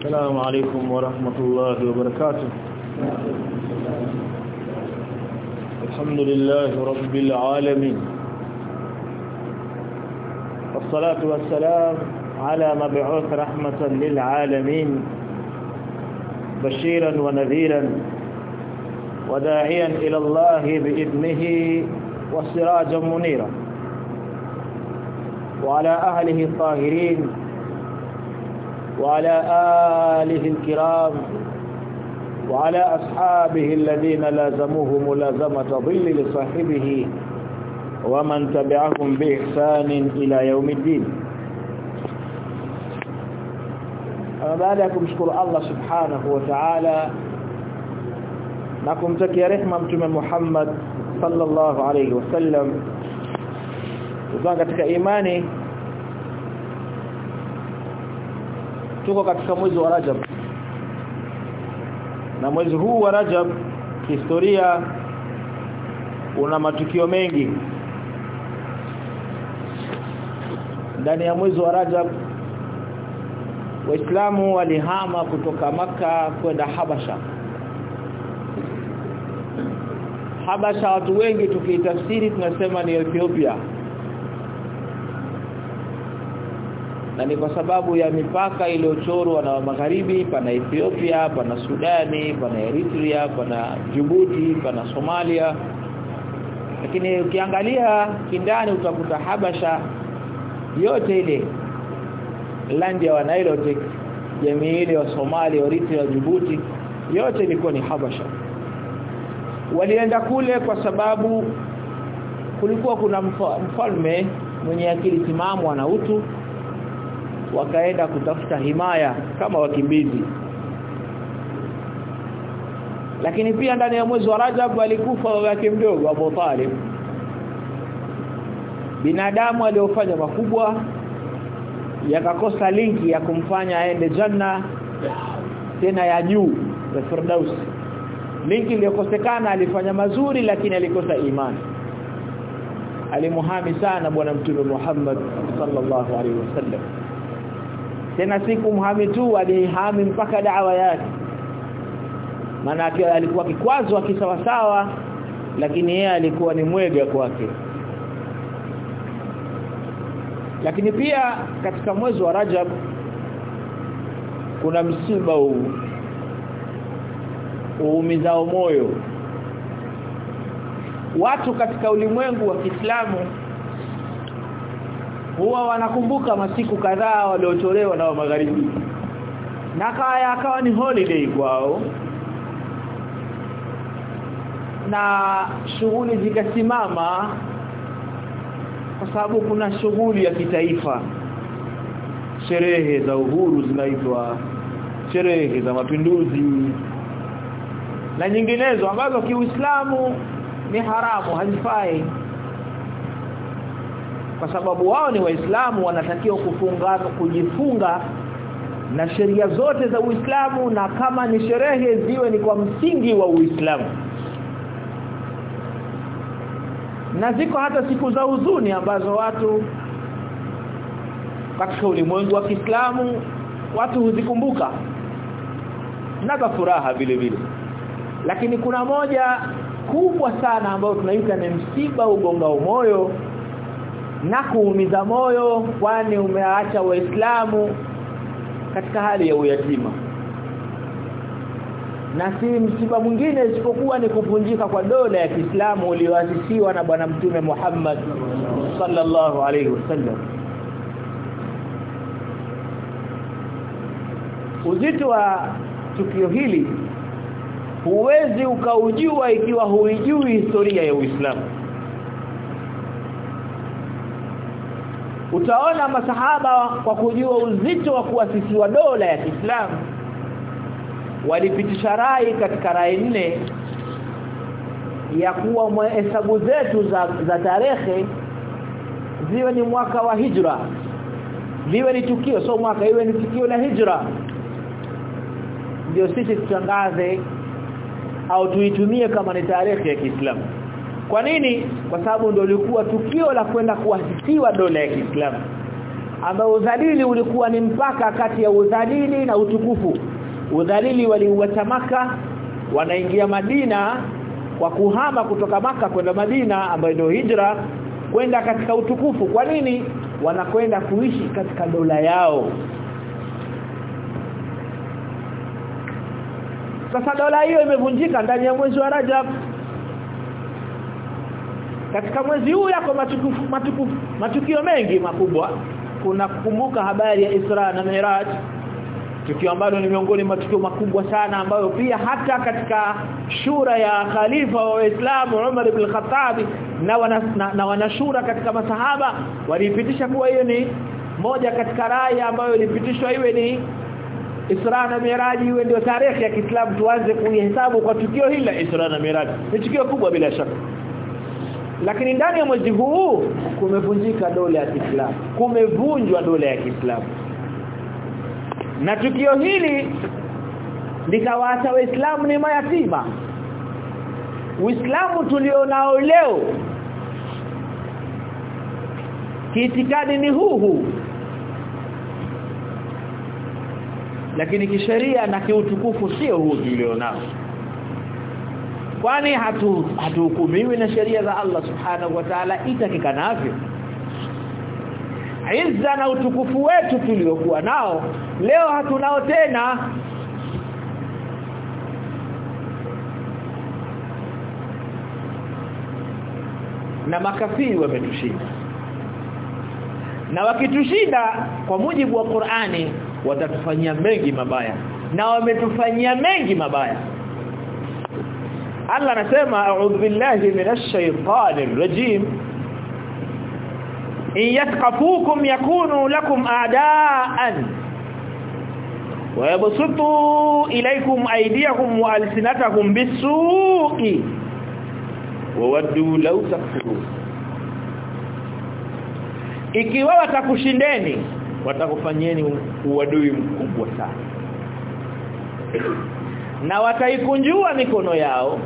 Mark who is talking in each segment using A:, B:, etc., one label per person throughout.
A: السلام عليكم ورحمة الله وبركاته. الحمد لله رب العالمين. والصلاة والسلام على مبعوث رحمة للعالمين. بشيرا ونذيرا. وداعيا إلى الله بإذنه وسراجا منيرا. وعلى أهله الطاهرين وعلى آله الكرام وعلى أصحابه الذين لازموه ملازمة ظل لصاحبه ومن تبعهم بإحسان إلى يوم الدين. أما بعدكم شكر الله سبحانه وتعالى. na kumtakia rehema mtume Muhammad sallallahu alayhi wasallam kwa katika imani tuko katika mwezi wa Rajab. Na mwezi huu wa Rajab historia una matukio mengi. Ndani ya mwezi wa Rajab Waislamu walihama kutoka maka kwenda Habasha. Habasha watu wengi tukiitafsiri tunasema ni Ethiopia na ni kwa sababu ya mipaka iliyochorwa na magharibi pana Ethiopia pana Sudani pana Eritrea pana Djibouti pana Somalia. Lakini ukiangalia kindani utakuta Habasha yote ile land ya Nilotic jamii ile wa Somalia Eritrea Djibouti yote ilikuwa ni Habasha. Walienda kule kwa sababu kulikuwa kuna mfalme mwenye akili timamu ana utu wakaenda kutafuta himaya kama wakimbizi. Lakini pia ndani ya mwezi wa Rajab alikufa wake mdogo Abu Talib. Binadamu aliofanya makubwa yakakosa linki ya kumfanya aende janna tena ya juu ya Firdaus. Linki iliyokosekana alifanya mazuri lakini alikosa imani. Alimuhami sana bwana mtume Muhammad sallallahu alaihi wasallam tena siku mhami tu alihami mpaka dawa yake. Maana alikuwa kikwazo akisawasawa lakini yeye alikuwa ni mwega kwake. Lakini pia katika mwezi wa Rajab kuna msiba huu uumizao moyo. Watu katika ulimwengu wa Kiislamu huwa wanakumbuka masiku kadhaa waliotolewa na magharibi. Na kaya akawa ni holiday kwao. Na shughuli zikasimama kwa sababu kuna shughuli ya kitaifa. Sherehe za uhuru zinaitwa sherehe za mapinduzi. Na nyinginezo ambazo kiuislamu ni haramu hazifai kwa sababu wao ni waislamu wanatakiwa kufunga kujifunga na sheria zote za Uislamu na kama ni sherehe ziwe ni kwa msingi wa Uislamu. Na ziko hata siku za huzuni ambazo watu katika ulimwengu wa Kiislamu watu huzikumbuka. Na za furaha vile vile. Lakini kuna moja kubwa sana ambayo tunaita ni msiba ugongao moyo na kuumiza moyo kwani umeacha waislamu katika hali ya uyatima. Na si msiba mwingine isipokuwa ni kuvunjika kwa dola ya Kiislamu ulioasisiwa na bwana mtume Muhammad sallallahu alaihi wasallam. Uzito wa tukio hili huwezi ukaujua ikiwa huijui historia ya Uislamu utaona masahaba kwa kujua uzito wa kuasisiwa dola ya Kiislamu. Walipitisha rai katika rai nne ya kuwa hesabu zetu za, za tarehe ziwe ni mwaka wa hijra. Liwe ni tukio so mwaka iwe ni tukio la hijra. Ndio sisi tutangaze au tuitumie kama ni tarehe ya Kiislamu kwa nini? Kwa sababu ndio lilikuwa tukio la kwenda kuasisiwa dola ya Kiislamu ambao udhalili ulikuwa ni mpaka kati ya udhalili na utukufu. Udhalili waliuacha maka wanaingia Madina kwa kuhama kutoka maka kwenda Madina ambayo ndio hijra kwenda katika utukufu. Kwa nini? Wanakwenda kuishi katika dola yao. Sasa dola hiyo imevunjika ndani ya mwezi wa Rajab katika mwezi huu yako matukufu, matukufu, matukio mengi makubwa. Kuna kukumbuka habari ya Isra na Miraj. Tukio ambalo ni miongoni mwa matukio makubwa sana ambayo pia hata katika shura ya khalifa wa Uislamu Umar ibn Khattab na, wana, na, na wanashura katika masahaba walipitisha kuwa hiyo ni moja katika raya ambayo ilipitishwa iwe ni Isra na Miraj iwe ndio tarehe ya Kiislamu tuanze kuihesabu kwa tukio hili la Isra na Miraj. Ni tukio kubwa bila shaka lakini ndani ya mwezi huu kumevunjika dola ya Kiislamu. Kumevunjwa dola ya Kiislamu. Na tukio hili likawaacha waislamu ni mayatima Uislamu tulionao leo kiitikadi ni huu huu. Lakini kisheria na kiutukufu sio huu tulionao kwani hatu hatuhukumiwi na sheria za Allah subhanahu wa ta'ala? Itakikanavyo izza na utukufu wetu tuliokuwa nao leo hatunao tena. Na makafiri wametushinda. Na wakitushinda kwa mujibu wa Qur'ani watatufanyia mengi mabaya. Na wametufanyia mengi mabaya Allah anasema a'udhu billahi minash shaitanir rajim. In yatqafukum yakunu lakum a'daan. Wa yabsutu ilaykum aydiyahum wa alsinatahum bisu'i wa waddu law takfurun. Ikiwa watakushindeni watakufanyeni uadui mkubwa sana. Na wataikunjua mikono yao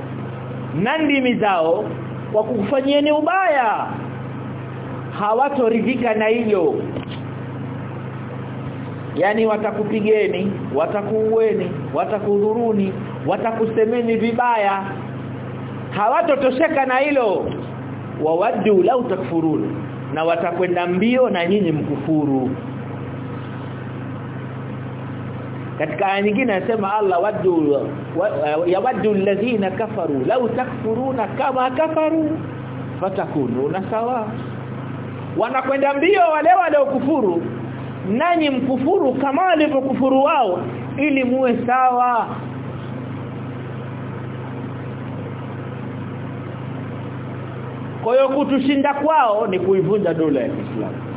A: na ndimi zao kwa kukufanyieni ubaya. Hawatoridhika na hilo yani watakupigeni watakuueni watakudhuruni watakusemeni vibaya. Hawatotosheka na hilo. Wawaddu lau takfurun na watakwenda mbio na nyinyi mkufuru katika aya nyingine anasema Allah waddu yawaddu alladhina kafaru law takfuruna kama kafaru fatakununa sawa. Wanakwenda mbio wale waliokufuru nanyi mkufuru kama walivyokufuru wao ili muwe sawa. Kwa hiyo kutushinda kwao ni kuivunja dola ya Kiislamu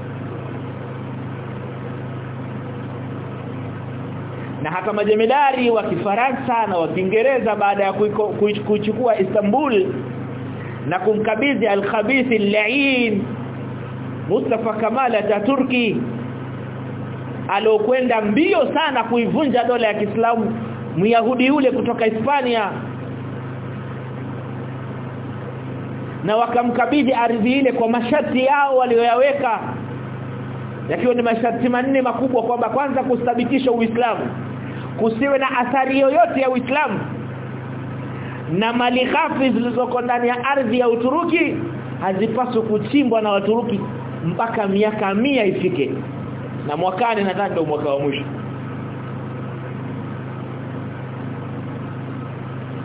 A: na hata majemedari wa Kifaransa na wa Kiingereza baada ya kuichukua Istanbul na kumkabidhi al-khabith al-la'in Mustafa Kamal Ataturki alokwenda mbio sana kuivunja dola ya Kiislamu Myahudi yule kutoka Hispania. Na wakamkabidhi ardhi ile kwa masharti yao walioyaweka yakiwa ni masharti manne makubwa kwamba kwanza kuthibitisha Uislamu kusiwe na athari yoyote ya Uislamu. Na mali ghafi zilizoko ndani ya ardhi ya Uturuki hazipaswi kuchimbwa na Waturuki mpaka miaka mia ifike. Na mwakani nadhani ndio mwaka wa mwisho.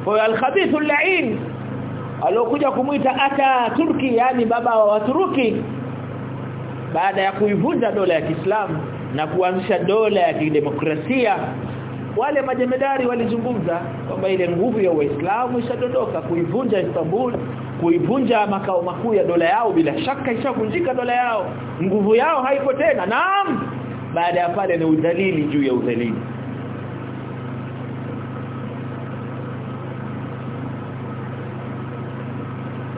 A: Kwa al-khabith al-la'in alokuja kumuita ata Turki yani baba wa Waturuki baada ya kuivunja dola ya Kiislamu na kuanzisha dola ya kidemokrasia wale majemedari walizungumza kwamba ile nguvu ya Uislamu ishadondoka kuivunja Istanbul kuivunja makao makuu ya dola yao bila shaka ishavunjika dola yao. Nguvu yao haiko tena. Naam! Baada ya pale ni udhalili juu ya udhalili.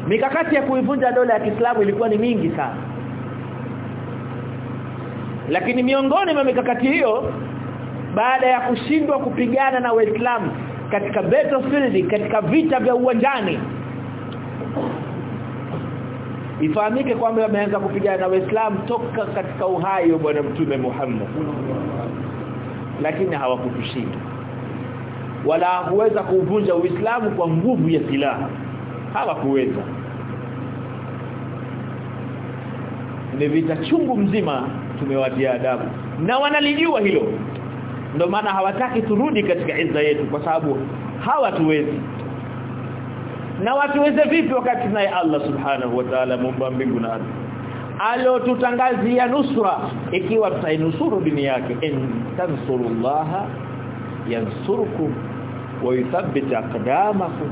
A: Mikakati ya kuivunja dola ya Kiislamu ilikuwa ni mingi sana. Lakini miongoni mwa mikakati hiyo baada ya kushindwa kupigana na Waislamu katika battlefield katika vita vya uwanjani. Ifahamike kwamba wameanza kupigana na Waislamu toka katika uhai wa bwana mtume Muhammad. Lakini hawakutushinda. Wala huweza kuvunja Uislamu kwa nguvu ya silaha. Hawakuweza. Ni vita chungu mzima tumewatia adabu. Na wanalijua hilo ndio maana hawataki turudi katika izza yetu kwa sababu hawatuwezi. Na watuweze vipi wakati naye Allah subhanahu wa ta'ala muumba mbingu na ardhi? Alotutangazia nusra ikiwa tutainusuru dini yake in tansurullaha yansurukum wa yuthabbit aqdamakum.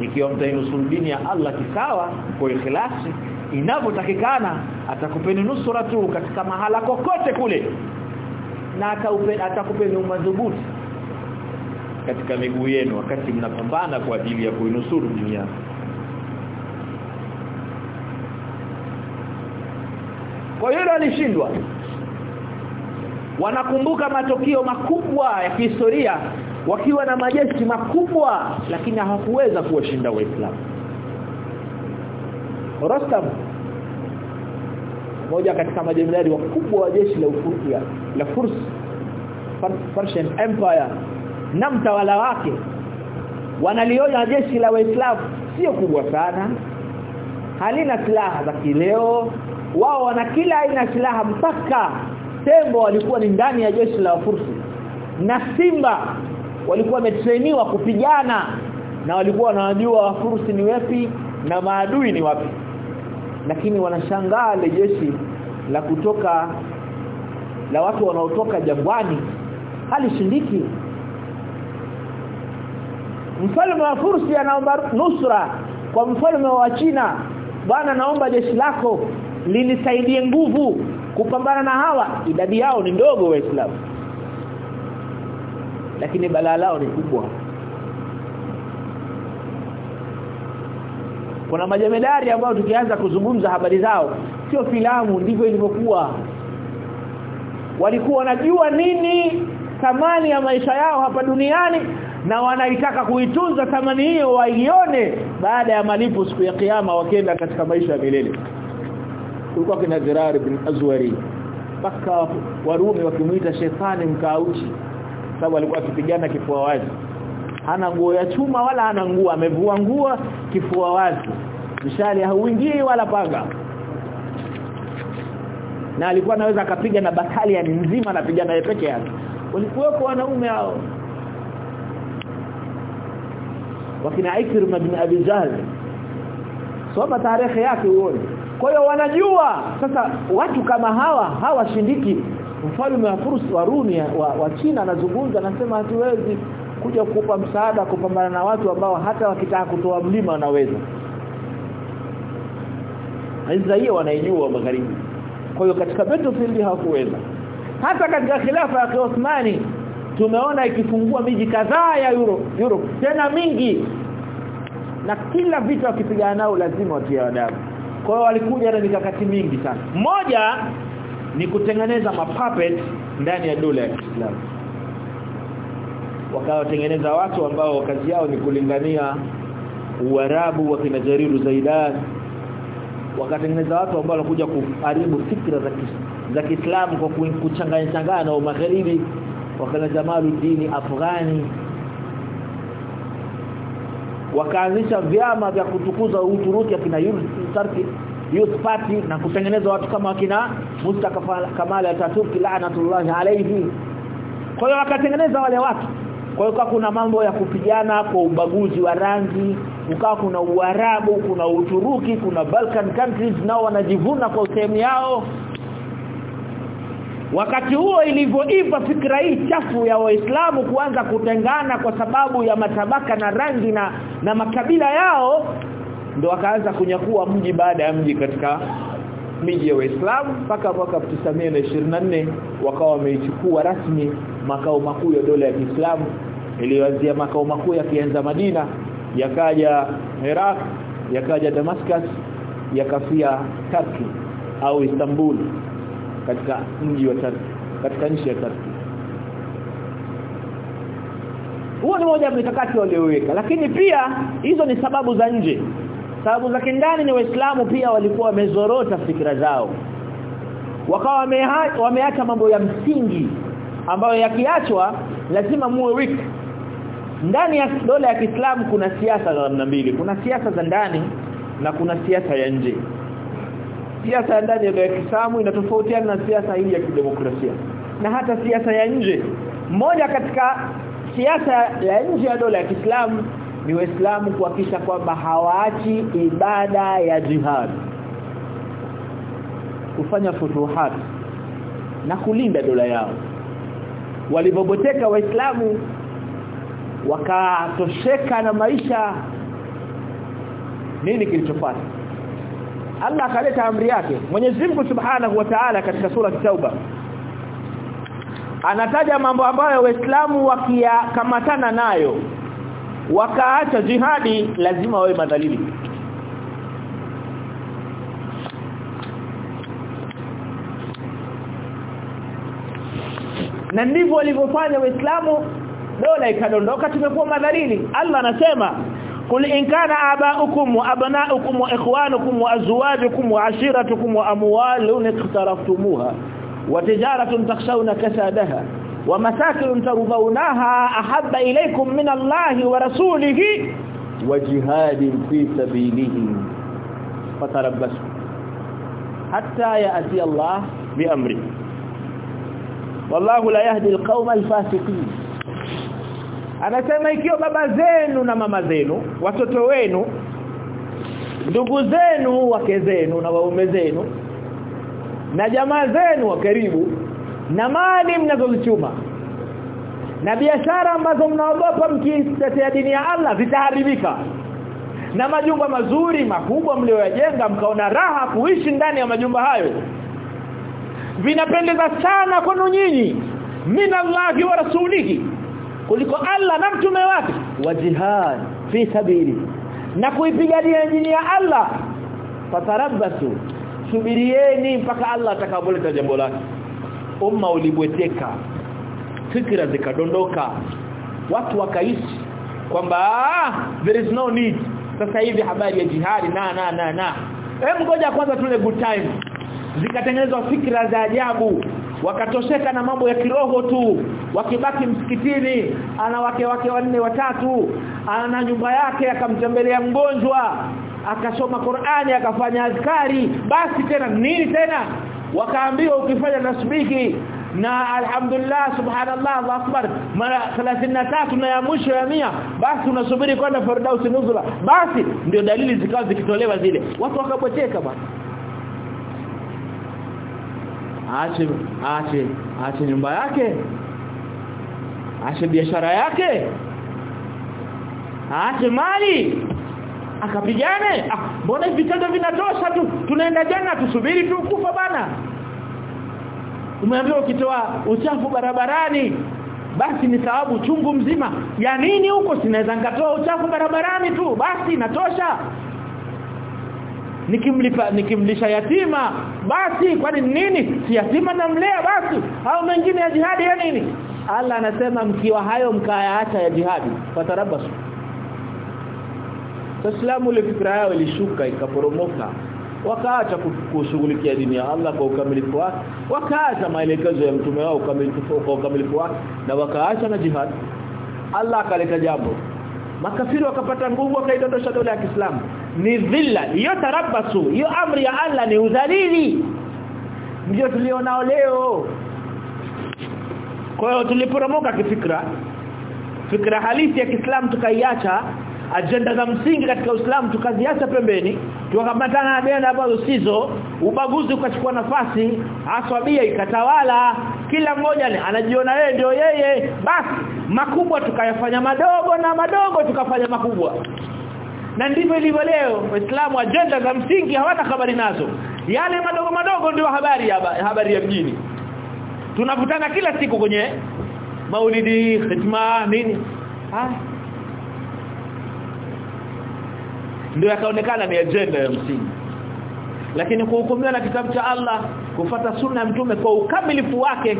A: Ikiwa mtainusuru dini ya Allah kisawa kwa ikhlasi inavyotakikana atakupeni nusura tu katika mahala kokote kule na atakupeni umadhubuti katika miguu yenu wakati mnapambana kwa ajili ya kuinusuru dunia kwa hiyo alishindwa. Wanakumbuka matokeo makubwa ya kihistoria wakiwa na majeshi makubwa lakini hawakuweza kuwashinda waislamu. Rostam moja katika majemadari wakubwa wa jeshi la Ufuria la Furs Persian Empire. Na mtawala wake wanaliona jeshi la Waislamu sio kubwa sana. Halina silaha za kileo. Wao wana kila aina silaha mpaka tembo walikuwa ni ndani ya jeshi la Wafursi na simba walikuwa wametrainiwa kupigana. Na walikuwa wanajua wafursi ni wapi na maadui ni wapi lakini wanashangaa ile jeshi la kutoka la watu wanaotoka jangwani halishindiki. Mfalme wa Fursi anaomba nusra kwa mfalme wa China. Bwana naomba jeshi lako linisaidie nguvu kupambana na hawa. Idadi yao ni ndogo waislamu lakini balaa lao ni kubwa kuna majemedari ambao tukianza kuzungumza habari zao sio filamu ndivyo ilivyokuwa. Walikuwa wanajua nini thamani ya maisha yao hapa duniani na wanaitaka kuitunza thamani hiyo waione baada ya malipo siku ya kiyama wakienda katika maisha ya milele. Kulikuwa kina Zirar bin Azwari mpaka Warumi wakimuita shetani mkauchi sababu alikuwa akipigana kifua wazi hana nguo ya chuma wala hana nguo. Amevua nguo kifua wazi. Mshale hauingii wala panga na alikuwa anaweza akapiga na batalion nzima anapigana yeye peke yake. Walikuwepo wanaume hao. Wakina Aikir bin Abi Jahl. Soma tarehe yake uone. Kwa hiyo wanajua sasa watu kama hawa hawashindiki. Mfalme wa Furs wa Rumi wa, wa China anazungumza anasema hatuwezi kuja kukupa msaada kupambana na watu ambao hata wakitaka kutoa mlima wanaweza. Israeli wanaijua magharibi. Kwa hiyo katika battlefield hawakuweza. Hata katika khilafa ya Uthmani tumeona ikifungua miji kadhaa ya Europe, Europe tena mingi. Na kila vita wakipigana nao lazima watie adabu. Kwa hiyo walikuja na mikakati mingi sana. Moja ni kutengeneza mapuppet ndani ya dola ya Kiislamu wakawatengeneza watu ambao kazi yao ni kulingania Uarabu wa kina Zaidan. Wakatengeneza watu ambao wanakuja kuharibu fikra za za Kiislamu kwa kuchanganya changanya na magharibi wakana Jamaluddin Afghani. Wakaanzisha vyama vya kutukuza Uturuki akina Turki Youth Party na kutengeneza watu kama wakina Mustafa Kamal Atatürk laanatullah alayhi. Kwa hiyo wakatengeneza wale watu kwa hiyo kuna mambo ya kupigana kwa ubaguzi wa rangi ukawa kuna Uarabu kuna Uturuki kuna Balkan countries nao wanajivuna kwa sehemu yao. Wakati huo ilivyoiva fikra hii chafu ya waislamu kuanza kutengana kwa sababu ya matabaka na rangi na na makabila yao ndo wakaanza kunyakua mji baada ya mji katika miji ya waislamu mpaka mwaka 1924 wakawa wameichukua rasmi makao makuu ya dola ya Kiislamu iliyoanzia makao makuu yakianza Madina yakaja Iraq yakaja Damascus yakafia Turkey au Istanbul katika mji wa Turkey katika nchi ya Turkey. Huo ni moja mikakati walioweka lakini pia hizo ni sababu za nje. Sababu za kindani ni waislamu pia walikuwa wamezorota fikra zao. Wakawa wameacha mambo ya msingi ambayo yakiachwa lazima muwe weak ndani ya dola ya Kiislamu kuna siasa za namna mbili. Kuna siasa za ndani na kuna siasa ya nje. Siasa ya ndani ya dola ya Kiislamu inatofautiana na siasa hii ya kidemokrasia. Na hata siasa ya nje. Moja katika siasa ya nje ya dola ya Kiislamu ni waislamu kuhakikisha kwamba hawaachi ibada ya jihad. Kufanya futuhat na kulinda dola yao. Walipoboteka waislamu wakatosheka na maisha. Nini kilichofuata? Allah akaleta amri yake. Mwenyezi Mungu Subhanahu wa Ta'ala katika sura Tauba anataja mambo ambayo waislamu wakiyakamatana nayo wakaacha jihadi lazima wawe madhalili. Na ndivyo walivyofanya waislamu dola ikadondoka tumekuwa madhalili Allah anasema قل إن كان آباؤكم وأبناؤكم وإخوانكم وأزواجكم وعشيرتكم وأموال اقترفتموها وتجارة تخشون كسادها ومساكن ترضونها أحب إليكم من الله ورسوله وجهاد في سبيله فتربصوا حتى يأتي الله بأمره والله لا يهدي القوم الفاسقين anasema ikiwa baba zenu na mama zenu watoto wenu ndugu zenu wake zenu na waume zenu na jamaa zenu wa karibu na mali mnazozichuma na biashara ambazo mnaogopa mkitetea dini ya Allah zitaharibika. Na majumba mazuri makubwa mlioyajenga mkaona raha kuishi ndani ya majumba hayo. Vinapendeza sana kwenu nyinyi. Minallahi wa rasulihi kuliko Allah na mtume wake. Wa jihad fi sabili. Na kuipigania dini ya Allah. Fatarabbasu. Subirieni mpaka Allah atakapoleta jambo lake. Umma ulibweteka. Fikra zikadondoka. Watu wakaishi kwamba there is no need. Sasa hivi habari ya jihadi na na na na. Hem ngoja kwanza tule good time. Zikatengenezwa fikra za ajabu wakatosheka na mambo ya kiroho tu wakibaki msikitini ana wake wake wanne watatu ana nyumba yake akamtembelea mgonjwa akasoma Qur'ani akafanya azkari basi tena nini tena? Wakaambiwa ukifanya tasbihi na alhamdulillah subhanallah Allahu akbar mara 33 na ya mwisho ya mia basi unasubiri kwenda firdaus nuzula. Basi ndio dalili zikawa zikitolewa zile. Watu wakapoteka bwana aache aache aache nyumba yake. Aache biashara yake. Aache mali. Akapigane. Ah mbona vitendo vinatosha tu? Tunaenda jana tusubiri tu kufa bana. Umeambiwa ukitoa uchafu barabarani basi ni sababu chungu mzima. Ya nini huko? Sinaweza ngatoa uchafu barabarani tu. Basi inatosha nikimlipa nikimlisha yatima basi kwani nini? Si yatima namlea basi. Au mengine ya jihadi ya nini? Allah anasema mkiwa hayo mkayaacha ya jihadi. Fatarabasu. Islamu ile fikra yao ilishuka ikaporomoka wakaacha kushughulikia dini ya Allah kwa ukamilifu wake wakaacha maelekezo ya mtume wao kwa ukamilifu wake na wakaacha na jihad Allah akaleta jambo makafiri wakapata nguvu wakaidondosha dola ya Kiislamu. Ni dhilla hiyo tarabasu hiyo amri ya Allah ni udhalili. Ndio tulionao leo. Kwa hiyo tuliporomoka kifikra. Fikra halisi ya Kiislamu tukaiacha ajenda za msingi katika Uislamu tukaziacha pembeni tukakambatana na dini ambazo sizo ubaguzi ukachukua nafasi aswabia ikatawala kila mmoja anajiona yeye ndio yeye. Basi makubwa tukayafanya madogo na madogo tukafanya makubwa. Na ndivyo ilivyo leo. Waislamu ajenda za msingi hawana habari nazo. Yale madogo madogo ndio habari ya habari ya mjini. Tunavutana kila siku kwenye maulidi khitma nini. Ah. Ndio yakaonekana ni ajenda ya msingi lakini kuhukumiwa na kitabu cha Allah kufata sunna ya mtume kwa ukamilifu wake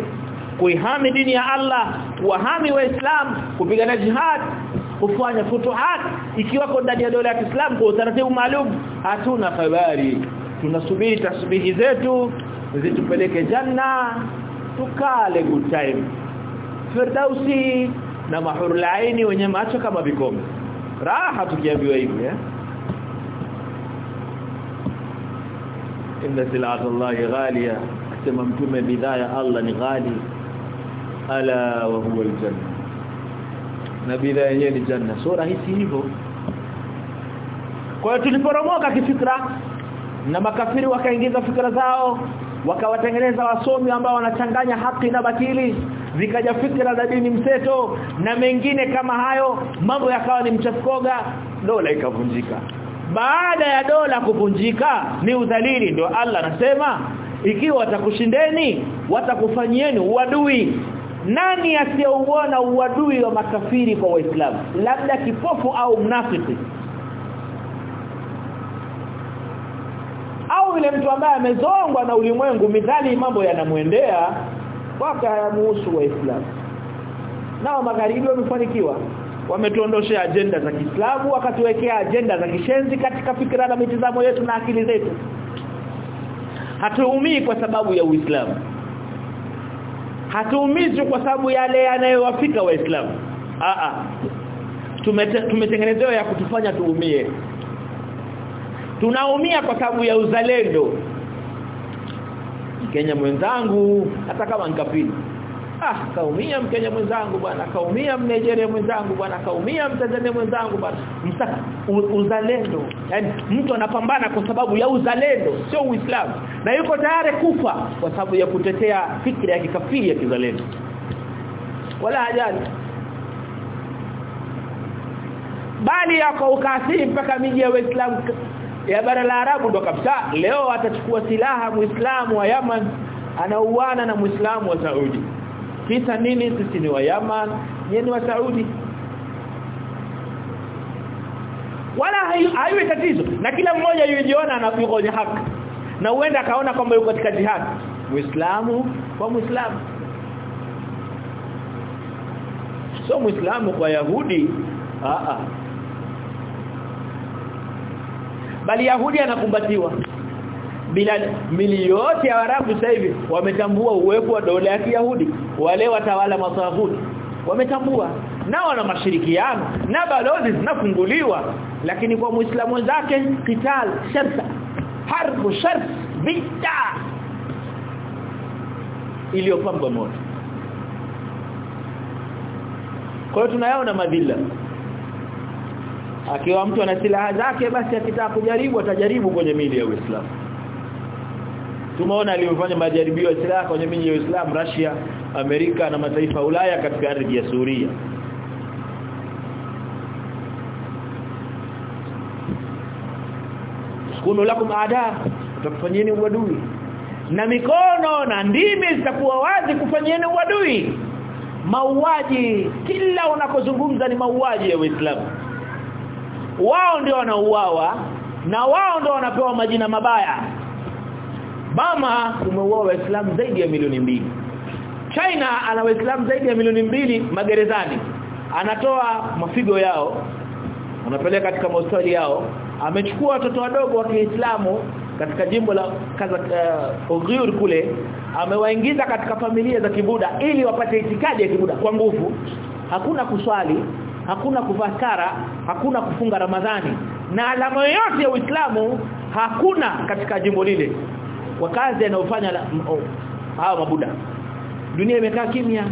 A: kuihami dini ya Allah kuwahami waislamu kupigana jihad kufanya futuhat ikiwako ndani ya dola ya Kiislamu kwa utaratibu maalum hatuna habari. Tunasubiri tasbihi zetu zitupeleke janna tukale good time. Firdausi na mahurul aini wenye macho kama vikombe. Raha tukiambiwa hivi eh inna silatullahi ghaliya sema mtume bidhaa ya Allah ni ghali. Ala wa huwa aljanna. Na bidhaa yenyewe ni janna. So rahisi hivyo. Kwa tuliporomoka kifikra na makafiri wakaingiza fikra zao wakawatengeneza wasomi ambao wanachanganya haki na batili zikaja fikra za dini mseto na mengine kama hayo mambo yakawa ni mchafukoga dola ikavunjika baada ya dola kuvunjika ni udhalili ndio Allah anasema ikiwa watakushindeni watakufanyieni uadui. Nani asiyeuona uadui wa makafiri kwa waislamu? Labda kipofu au mnafiki. Au yule mtu ambaye amezongwa na ulimwengu midhali mambo yanamwendea waka hayamuhusu waislamu. Nao magharibi wamefanikiwa wametuondoshea ajenda za Kiislamu wakatuwekea ajenda za kishenzi katika fikra na mitazamo yetu na akili zetu. Hatuumii kwa sababu ya Uislamu. Hatuumizwi kwa sababu yale yanayowafika waislamu. A a tumetengenezewa ya kutufanya tuumie. Tunaumia kwa sababu ya uzalendo. Kenya mwenzangu hata kama nikapili ah kaumia mkenya mwenzangu bwana kaumia mnigeria mwenzangu bwana kaumia mtanzania mwenzangu bwana. Msaka uzalendo. Yani mtu anapambana kwa sababu ya uzalendo sio uislamu. Na yuko tayari kufa kwa sababu ya kutetea fikra ya kikafiri ya kizalendo. Wala hajali. Bali yako ukasiri mpaka miji ya Uislamu ya bara la Arabu ndo kabisa. Leo atachukua silaha muislamu wa Yaman anauana na muislamu wa Saudi kisa nini? Sisi ni wa Yaman. Yeye wa Saudi. Wala haiwe tatizo. Na kila mmoja yujiona anakuwa kwenye haki. Na huenda akaona kwamba yuko katika jihad. Muislamu kwa muislamu. So muislamu kwa yahudi a a bali yahudi anakumbatiwa bila mili yote ya Arabu sasa hivi wametambua uwepo wa dola ya Kiyahudi wale watawala masahudi wametambua nao wana mashirikiano na balozi zinafunguliwa. Lakini kwa muislamu wenzake kital sharta harbu shart vita iliyopamba moto. Kwa hiyo tunayaona madhila. Akiwa mtu ana silaha zake basi akitaka kujaribu atajaribu kwenye mili ya Uislamu tumeona aliyofanya majaribio ya silaha kwenye miji ya Uislamu Russia Amerika na mataifa Ulaya katika ardhi ya Suria. Kunu lakum aada utakufanyeni uadui. Na mikono na ndimi zitakuwa wazi kufanyeni uadui. Mauaji kila unakozungumza ni mauaji ya Uislamu. Wao ndio wanauawa na wao ndio wanapewa majina mabaya Bama umeua waislamu zaidi ya milioni mbili. China ana waislamu zaidi ya milioni mbili magerezani. Anatoa mafigo yao anapeleka katika hospitali yao. Amechukua watoto wadogo wa Kiislamu katika jimbo la uh, kule. Amewaingiza katika familia za kibuda ili wapate itikadi ya kibuda kwa nguvu. Hakuna kuswali hakuna kuvaa kara hakuna kufunga ramadhani. Na alama yoyote ya Uislamu hakuna katika jimbo lile kwa kazi anayofanya oh, hawa mabuda. Dunia imekaa kimya.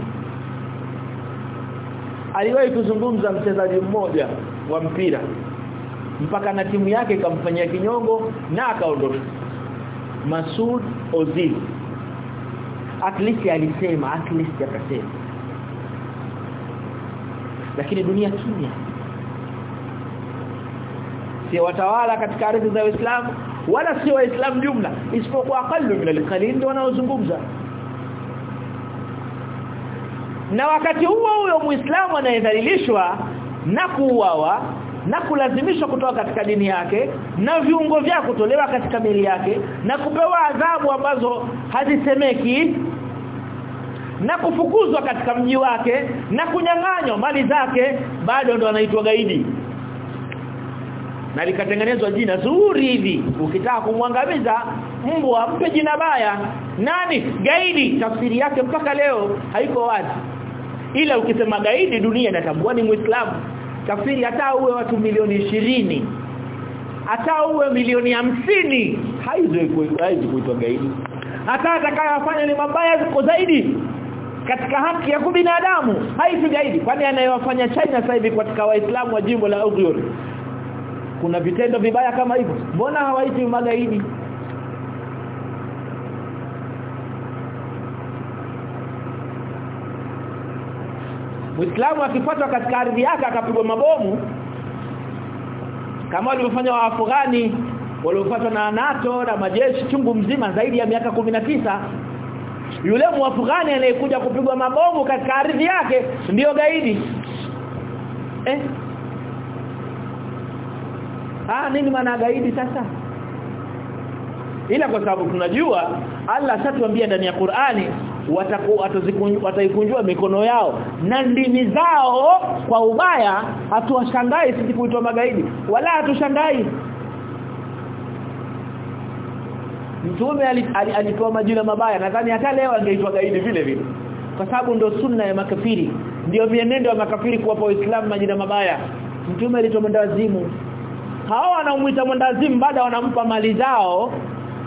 A: Aliwahi kuzungumza mchezaji mmoja wa mpira mpaka na timu yake ikamfanyia kinyongo na akaondoka. Masud Ozil. At least alisema at least akasema. Lakini dunia kimya. Si watawala katika ardhi za Uislamu wala si waislamu jumla isipokuwa aqallu min alqalil ndio wanaozungumza. Na wakati huo huyo muislamu anayedhalilishwa na kuuawa na kulazimishwa kutoka katika dini yake na viungo vyake kutolewa katika mili yake na kupewa adhabu ambazo hazisemeki na kufukuzwa katika mji wake na kunyang'anywa mali zake bado ndo anaitwa gaidi na likatengenezwa jina zuri hivi. Ukitaka kumwangamiza mbwa mpe jina baya. Nani? Gaidi. Tafsiri yake mpaka leo haiko wazi. Ila ukisema gaidi dunia inatambua ni muislamu. Tafsiri hata uwe watu milioni ishirini. Hata uwe milioni hamsini. Haiwezi kuitwa gaidi. Hata atakayofanya ni mabaya ziko zaidi. Katika haki ya kubinadamu haifi gaidi. Kwani anayewafanya China sasa hivi katika waislamu wa jimbo la Uyghur kuna vitendo vibaya kama hivyo? Mbona hawaiti magaidi? Muislamu akipatwa katika ardhi yake akapigwa mabomu kama walivyofanya wa Afghani waliofuatwa na NATO na majeshi chungu mzima zaidi ya miaka tisa. Yule muafghani anayekuja kupigwa mabomu katika ardhi yake ndiyo gaidi. Eh ah nini maana gaidi sasa? Ila kwa sababu tunajua Allah satuambia ndani ya Qur'ani wataikunjua mikono yao na ndimi zao kwa ubaya hatuwashangai sisi kuitwa magaidi wala hatushangai. Mtume alipewa majina mabaya nadhani hata leo angeitwa gaidi vile vile. Kwa sababu ndio sunna ya makafiri ndio mienendo ya makafiri kuwapa waislamu majina mabaya. Mtume alitoa mwendawazimu hao wanaomuita mwendazimu baada wanampa mali zao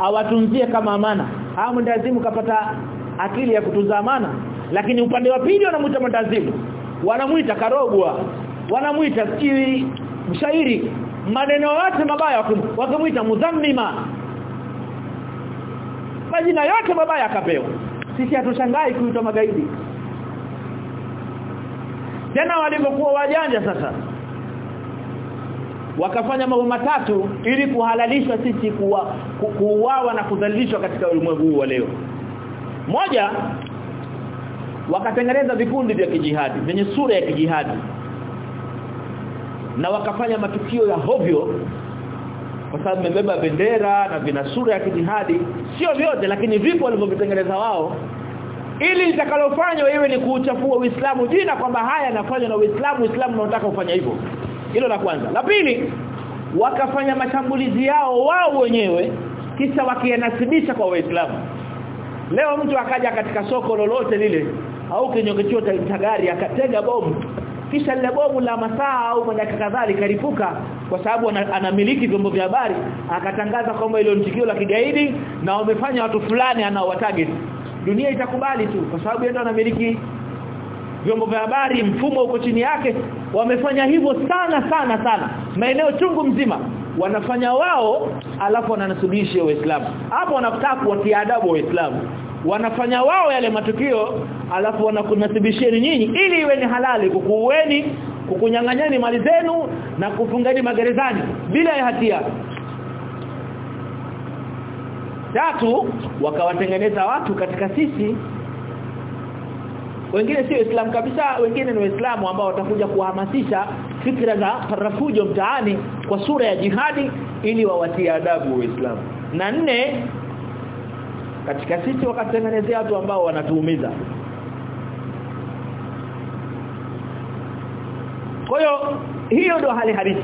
A: awatunzie kama amana. Hao mwendazimu kapata akili ya kutunza amana. Lakini upande wa pili wanamuita mwendazimu wanamuita karogwa. Wanamuita sijui mshairi. Maneno yote mabaya wakamuita mudhammima majina yote mabaya akapewa. Sisi hatushangai kuitwa magaidi. Tena walipokuwa wajanja sasa wakafanya mambo matatu ili kuhalalisha sisi kuwa kuuawa na kudhalilishwa katika ulimwengu huu wa leo. Moja wakatengeneza vikundi vya kijihadi vyenye sura ya kijihadi na wakafanya matukio ya hovyo kwa sababu vimebeba bendera na vina sura ya kijihadi. Sio vyote lakini vipo walivyovitengeneza wao ili litakalofanywa iwe ni kuuchafua Uislamu. Jina kwamba haya yanafanywa na Uislamu Uislamu unataka ufanya hivyo hilo la kwanza. La pili wakafanya mashambulizi yao wao wenyewe kisha wakianasibisha kwa Waislamu. Leo mtu akaja katika soko lolote lile au kinyongechio cha gari akatega bomu. Kisha lile bomu la masaa au madakika kadhaa likaripuka kwa sababu anamiliki vyombo vya habari akatangaza kwamba ile tukio la kigaidi na wamefanya watu fulani anaowatarget dunia itakubali tu kwa sababu yeye ndo anamiliki vyombo vya habari mfumo uko chini yake wamefanya hivyo sana sana sana. Maeneo chungu mzima wanafanya wao alafu wananasubisha waislamu. Hapo wanataka kuwatia adabu waislamu. Wanafanya wao yale matukio alafu wanakunasibisheni nyinyi ili iwe ni halali kukuueni kukunyang'anyeni mali zenu na kufungeni magerezani bila ya hatia. Tatu wakawatengeneza watu katika sisi wengine sio Islam kabisa wengine ni Waislamu ambao watakuja kuhamasisha fikra za rafujo mtaani kwa sura ya jihadi ili wawatie adabu Waislamu. Na nne katika sisi wakatengenezea watu ambao wanatuumiza. Kwa hiyo hiyo ndio hali halisi.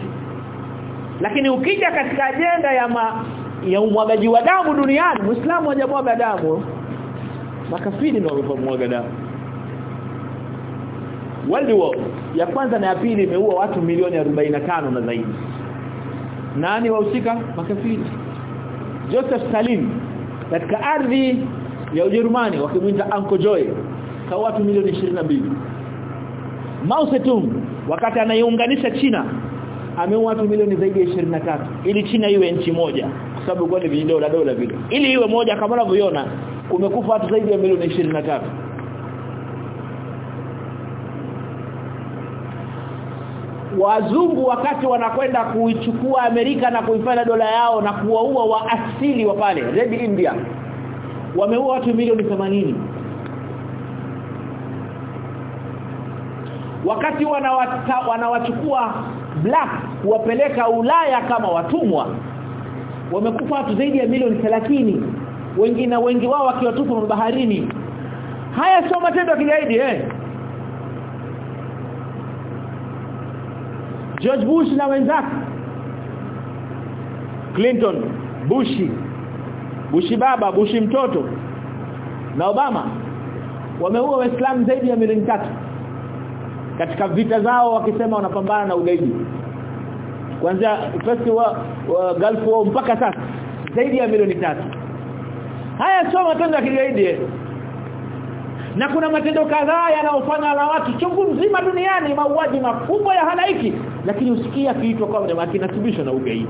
A: Lakini ukija katika ajenda ya ma, ya umwagaji wa damu duniani muislamu hajamwaga damu. Makafiri ndio wamemwaga damu World War. Ya kwanza na ya pili imeua watu milioni 45 na zaidi. Nani wahusika? Makafiri. Joseph Stalin katika ardhi ya Ujerumani wakimwita Uncle Joy kwa watu milioni 22 Mao Zedong wakati anaiunganisha China ameua watu milioni zaidi ya 23 ili China iwe nchi moja kwa sababu kwa ni dola dola vile. Ili iwe moja kama unavyoona kumekufa watu zaidi ya milioni 23 wazungu wakati wanakwenda kuichukua Amerika na kuifanya dola yao na kuwaua wa asili wa pale Red India wameua watu milioni 80 wakati wanawata, wanawachukua black kuwapeleka Ulaya kama watumwa wamekufa watu zaidi ya milioni 30 wengine wengi wao wakiwatupa baharini haya sio matendo ya kigaidi eh George Bush na wenzake. Clinton Bushi. Bushi baba Bushi mtoto. Na Obama. Wameua waislamu zaidi ya milioni tatu. Katika vita zao wakisema wanapambana na ugaidi. Kuanzia first wa, wa Gulf War mpaka sasa zaidi ya milioni tatu. Haya sio matendo ya kigaidi na kuna matendo kadhaa yanayofanywa na watu chungu mzima duniani mauaji makubwa ya halaiki lakini usikia kiitwa kwamba kinasibishwa na ugaidi.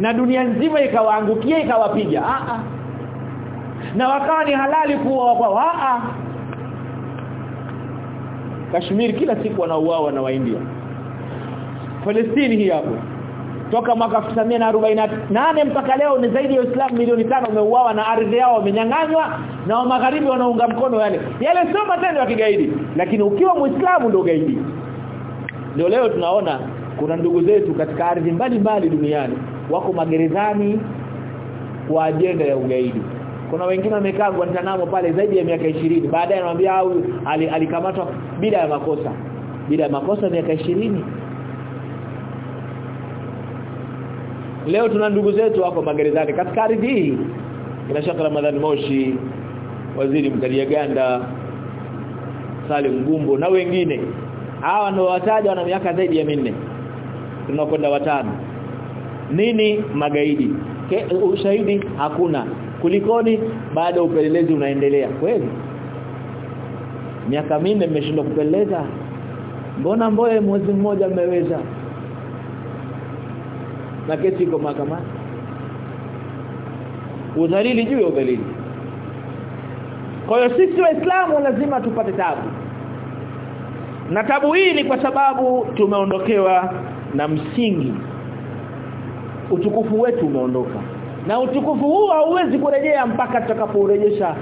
A: Na dunia nzima ikawaangukia ikawapiga. A a na wakawa ni halali kuwa kwa a Kashmir kila siku wanauawa na Waindia. Palestine hii hapo toka mwaka 1948 mpaka leo ni zaidi ya Uislamu milioni tano umeuawa na ardhi yao wamenyang'anywa na wa magharibi wanaunga mkono yale. Yale sio matendo ya kigaidi lakini ukiwa muislamu ndio gaidi ndio leo tunaona kuna ndugu zetu katika ardhi mbalimbali duniani wako magerezani kwa ajenda ya ugaidi. Kuna wengine wamekaa Guantanamo pale zaidi ya miaka 20 baadaye anamwambia au alikamatwa bila ya makosa. Bila ya makosa miaka 20 leo tuna ndugu zetu wako magerezani katika ardhi hii. Bila shaka Ramadhani Moshi waziri Mkaliaganda Salim Gumbo na wengine. Hawa ndio wataja wana miaka zaidi ya minne. Tunakwenda watano. Nini magaidi? Ke, ushahidi hakuna. Kulikoni? Bado upelelezi unaendelea. Kweli? Miaka minne mmeshindwa kupeleleza? Mbona mboye mwezi mmoja mmeweza na kesi iko mahakamani. Udhalili juu ya udhalili. Kwa hiyo sisi waislamu lazima tupate tabu. Na tabu hii ni kwa sababu tumeondokewa na msingi. Utukufu wetu umeondoka. Na utukufu huu hauwezi kurejea mpaka tutakapourejesha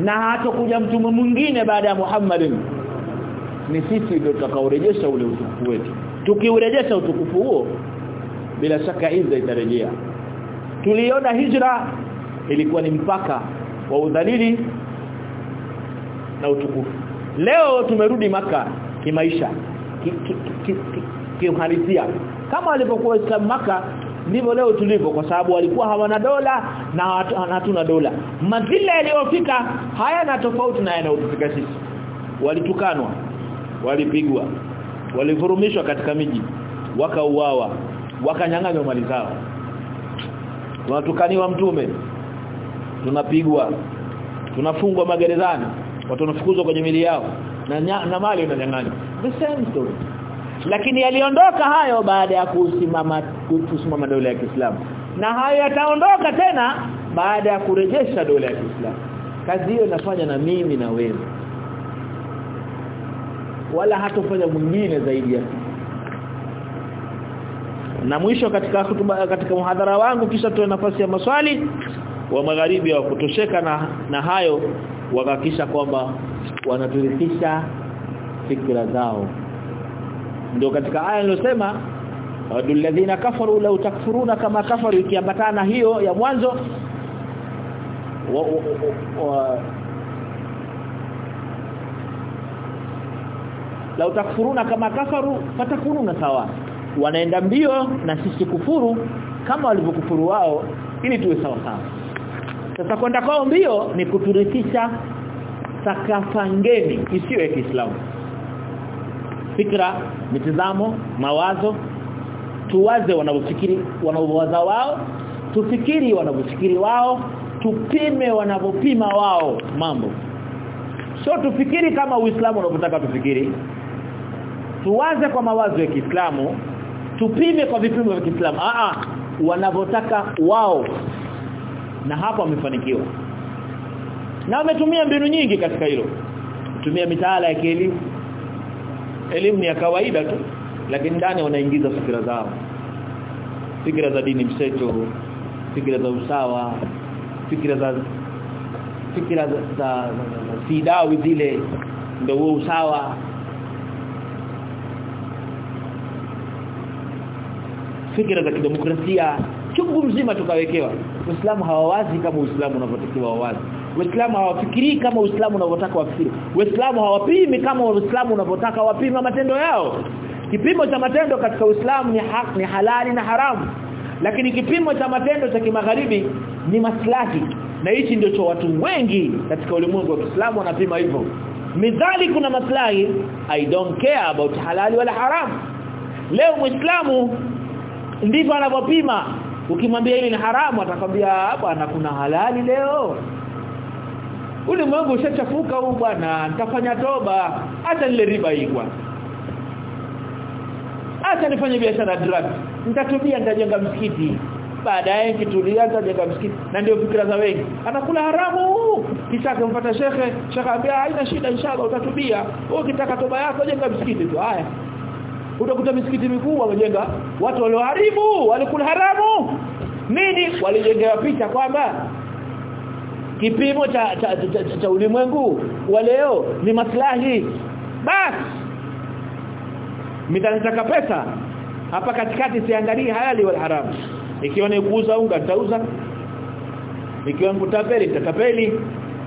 A: na hatakuja mtume mwingine baada ya Muhammad ni sisi ndio tutakaurejesha ule utukufu wetu. Tukiurejesha utukufu huo bila shaka iza itarejea. Tuliona hijra ilikuwa ni mpaka wa udhalili na utukufu. Leo tumerudi maka kimaisha kiuhalisia ki, ki, ki, kama walipokuwa Islam maka ndivyo leo tulivyo kwa sababu walikuwa hawana dola na hatuna dola. Madhila yaliyofika hayana tofauti na yanayotufika sisi. Walitukanwa walipigwa walivurumishwa katika miji wakauawa wakanyang'anywa mali zao. Tunatukaniwa mtume. Tunapigwa. Tunafungwa magerezani. Watu wanafukuzwa kwenye mili yao. Na, na mali inanyang'anywa. The same story. Lakini yaliondoka hayo baada ya kusimama kusimama dola ya Kiislamu. Na hayo yataondoka tena baada ya kurejesha dola ya Kiislamu. Kazi hiyo inafanya na mimi na wewe. Wala hatofanya mwingine zaidi ya na mwisho katika kutuba, katika muhadhara wangu kisha tuwe nafasi ya maswali wa magharibi wa kutosheka na, na hayo wakakisha kwamba wanaturithisha fikra zao. Ndio katika aya nilosema wadulladhina kafaru law takfuruna kama kafaru ikiambatana hiyo ya mwanzo wa, wa, wa, law takfuruna kama kafaru fatakununa sawa wanaenda mbio na sisi kufuru kama walivyokufuru wao ili tuwe sawa sawa. Sasa kwenda kwao mbio ni kuturikisha sakafa ngeni isiyo ya Kiislamu. Fikra mitizamo mawazo tuwaze wanavyofikiri wanavyowaza wao tufikiri wanavyofikiri wao tupime wanavyopima wao mambo. Sio tufikiri kama uislamu unavyotaka tufikiri. Tuwaze kwa mawazo ya Kiislamu tupime kwa vipimo vya Kiislamu a wanavyotaka wao na hapo wamefanikiwa na wametumia mbinu nyingi katika hilo tumia mitaala ya kielimu elimu ni ya kawaida tu lakini ndani wanaingiza fikra zao fikra za dini mseto fikra za usawa fikra za fikra za, za, za, za za sidawi zile ndio usawa fikra za kidemokrasia chungu mzima tukawekewa. Uislamu hawawazi kama Uislamu unavyotakiwa wawazi. Waislamu hawafikirii kama Uislamu unavyotaka wafikiri. Waislamu hawapimi kama Uislamu unavyotaka wapima matendo yao. Kipimo cha matendo katika Uislamu ni hak, ni halali na haramu. Lakini kipimo cha matendo cha kimagharibi ni maslahi. Na hichi ndio cha watu wengi katika ulimwengu wa Uislamu wanapima hivyo. Midhali kuna maslahi i don't care about halali wala haramu. Leo muislamu ndivyo anavyopima. Ukimwambia hili ni haramu atakwambia bwana kuna halali leo. Ulimwengu ushachafuka huu bwana nitafanya toba. Hata nile riba hii bwana. Acha nifanye biashara drugs. Nitatubia nitajenga msikiti. Baadaye kitulia nitajenga msikiti. Na ndio fikra za wengi. Anakula haramu kisha akampata shekhe shekhe ambia haina shida inshallah utatubia wewe ukitaka toba yako jenga msikiti tu. Haya utakuta misikiti mikubwa wamejenga. Watu walioharibu walikula haramu. Nini? Walijengewa picha kwamba kipimo cha cha, cha, cha, cha ulimwengu wa leo ni maslahi. Basi mitanitaka pesa. Hapa katikati siangalie halali wala haramu. Ikiwa ni kuuza unga nitauza. Ikiwa ni kutapeli nitatapeli.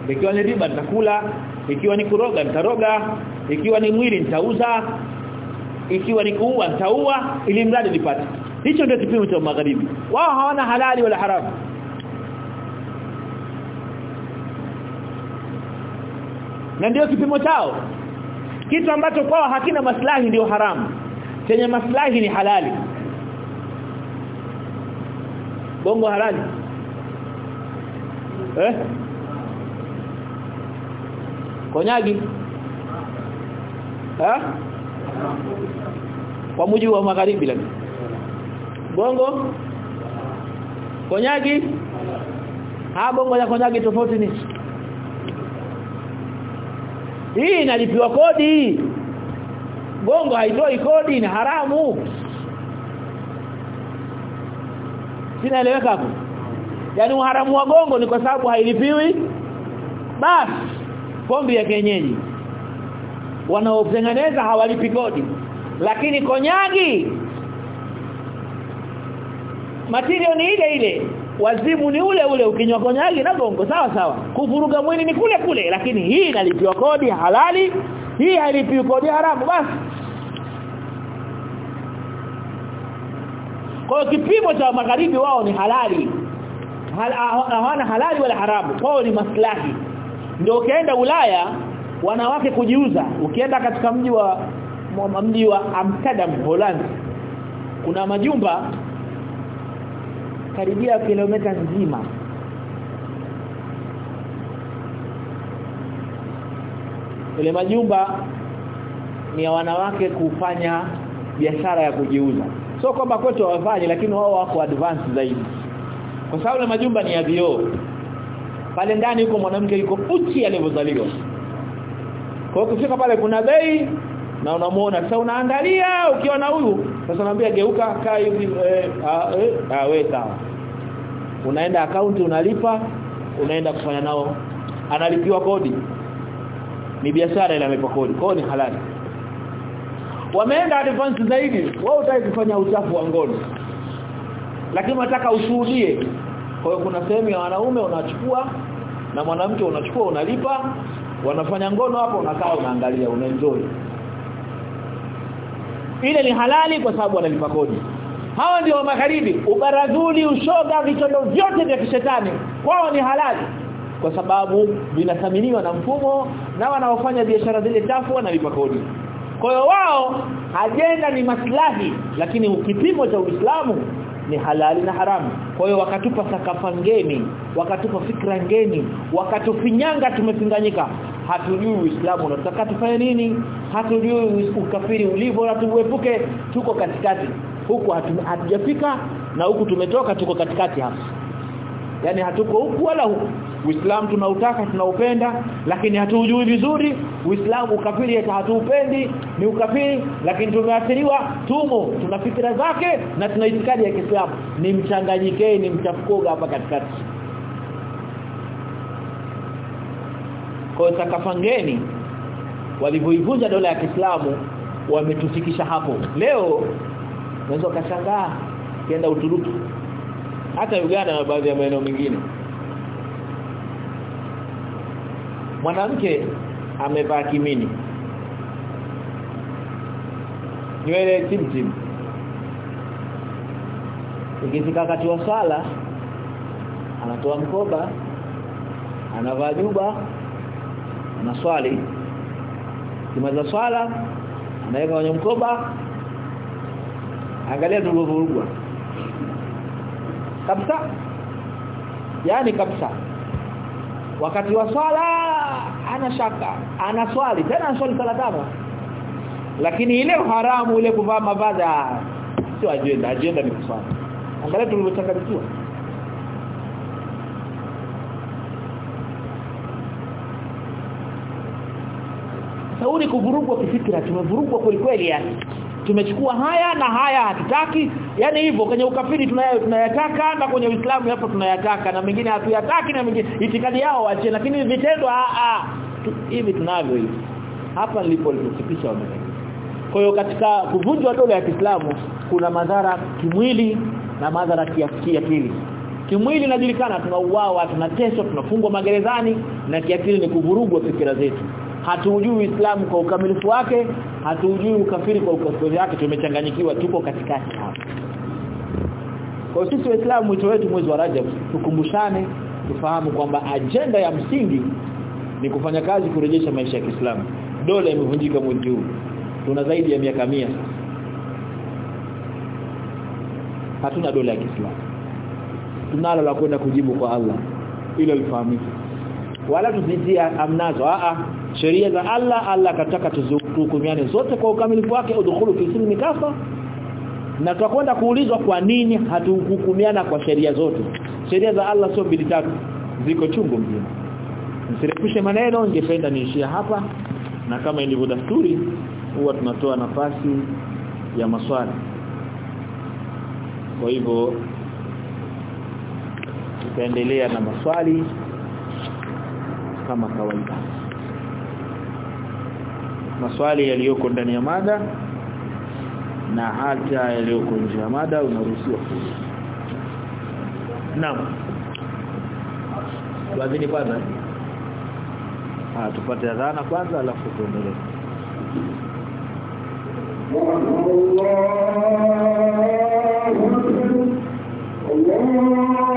A: Ikiwa ni riba nitakula. Ikiwa ni kuroga nitaroga. Ikiwa ni mwili nitauza ikiwa ni kuua nitaua ili mradi nipate. Hicho ndio kipimo cha magharibi. Wao hawana halali wala haramu. Na ndio kipimo chao. Kitu ambacho kwao hakina maslahi ndio haramu. Chenye maslahi ni halali. Bongo halali. Eh? Konyagi. Eh kwa mujibu wa magharibi lakini. Bongo? Konyagi? Ha bongo ya konyagi tofauti ni? Hii inalipiwa kodi. Bongo haitoi kodi ni haramu. Sinaeleweka hapo? Yani uharamu wa gongo ni kwa sababu hailipiwi. Basi pombe ya kienyeji wanaotengeneza hawalipi kodi. Lakini konyagi material ni ile ile. Wazimu ni ule ule ukinywa konyagi na bongo sawa sawa. Kuvuruga mwili ni kule kule lakini hii inalipiwa kodi halali hii hailipiwi kodi haramu basi. Kwa kipimo cha magharibi wao ni halali. Hawana halali wala haramu. Kwao ni maslahi. Ndio ukienda Ulaya wanawake kujiuza. Ukienda katika mji wa mji wa Amsterdam Holland kuna majumba karibia kilomita nzima. Ile majumba ni ya wanawake kufanya biashara ya kujiuza. Sio kwamba kwetu wafanye lakini wao wako advance zaidi. Kwa sababu majumba ni ya vioo. Pale ndani yuko mwanamke yuko uchi alivyozaliwa kwa ukifika pale kuna bei na unamuona. Sasa unaangalia ukiona huyu sasa unaambia geuka kaa hivi eh ah eh, ah sawa. Unaenda akaunti unalipa unaenda kufanya nao. Analipiwa kodi. Ni biashara ile amepa kodi. Kwao ni halali. Wameenda advance zaidi. Wao utaki kufanya uchafu wa ngono. Lakini unataka ushuhudie. Kwa hiyo kuna sehemu ya wanaume unachukua na mwanamke unachukua unalipa wanafanya ngono hapo unakaa unaangalia unaenjoy ile ni halali kwa sababu wanalipa kodi. Hawa ndio wa magharibi. Ubarazuli ushoga vitendo vyote vya kishetani kwao ni halali. Kwa sababu vinathaminiwa na mfumo na wanaofanya biashara zile chafu wanalipa kodi. Kwa hiyo wao ajenda ni maslahi lakini kipimo cha Uislamu ni halali na haramu. Kwa hiyo wakatupa sakafa ngeni wakatupa fikra ngeni wakatufinyanga tumefinganyika. Hatujui Uislamu unataka tufanye nini? Hatujui ukafiri ulivyo na tuepuke tuko katikati. Huku hatujafika na huku tumetoka tuko katikati hapa yani hatuko huku wala huku Uislamu tunautaka tunaupenda lakini hatujui vizuri. Uislamu ukafiri hata hatuupendi ni ukafiri lakini tumeathiriwa tumo tuna fikra zake na tuna itikadi ya Kiislamu. Ni mchanganyikeni ni mchafukoga hapa katikati. Kwa sakafangeni walivyoivunja dola ya Kiislamu wametufikisha hapo. Leo unaweza ukashangaa kienda Uturuki. Hata Uganda na baadhi ya maeneo mengine mwanamke amevaa kimini. Nywele timtim ikifika wakati wa sala anatoa mkoba anavaa juba anaswali. Kimaza swala anaweka kwenye mkoba angalia tulivyovurugwa kabisa. Yani kabisa. Wakati wa swala ana shaka. Ana swali. Tena anaswali sala tano. Lakini ile haramu ile kuvaa mavazi sio ajenda ajenda ni kuswali. Angalia tulivyochanganyikiwa sauri kuvurugwa kifikira. Tumevurugwa kweli kweli yani. Tumechukua haya na haya hatutaki. Yani hivyo kwenye ukafiri tunayo tunayataka na kwenye Uislamu hapo tunayataka na mengine hatuyataki na mengine. Itikadi yao wache lakini vitendo a a hivi tunavyo hivi. Hapa nilipo nilipofikisha wameka kwa hiyo katika kuvunjwa dola ya Kiislamu kuna madhara kimwili na madhara kiakili. Kimwili inajulikana tunauawa tunateswa tunafungwa magerezani na kiakili ni kuvurugwa fikira zetu. Hatujui Uislamu kwa ukamilifu wake hatujui ukafiri kwa ukafiri wake tumechanganyikiwa tuko katikati hapa kwa sisi waislamu wito wetu mwezi wa Rajab tukumbushane tufahamu kwamba ajenda ya msingi ni kufanya kazi kurejesha maisha ya Kiislamu. Dola imevunjika mwezi huu. Tuna zaidi ya miaka mia hatuna dola ya Kiislamu. Tunalo la kwenda kujibu kwa Allah. Ila lifahamike. Wala tuzitia amnazo a sheria za Allah Allah kataka tuzukumiane zote kwa ukamilifu wake. Udkhulu fi silmi kafa. Na tutakwenda kuulizwa kwa nini hatuhukumiana kwa sheria zote. Sheria za Allah sio bili tatu. Ziko chungu mzima msirefushe maneno ningependa niishie hapa. Na kama ilivyo dasturi huwa tunatoa nafasi ya maswali. Kwa hivyo tutaendelea na maswali kama kawaida. Maswali yaliyoko ndani ya mada na hata yaliyoko nje ya mada unaruhusiwa kuuliza. Naam. Wazini kwanza Ah, tupate adhana kwanza alafu tuendelee. Allah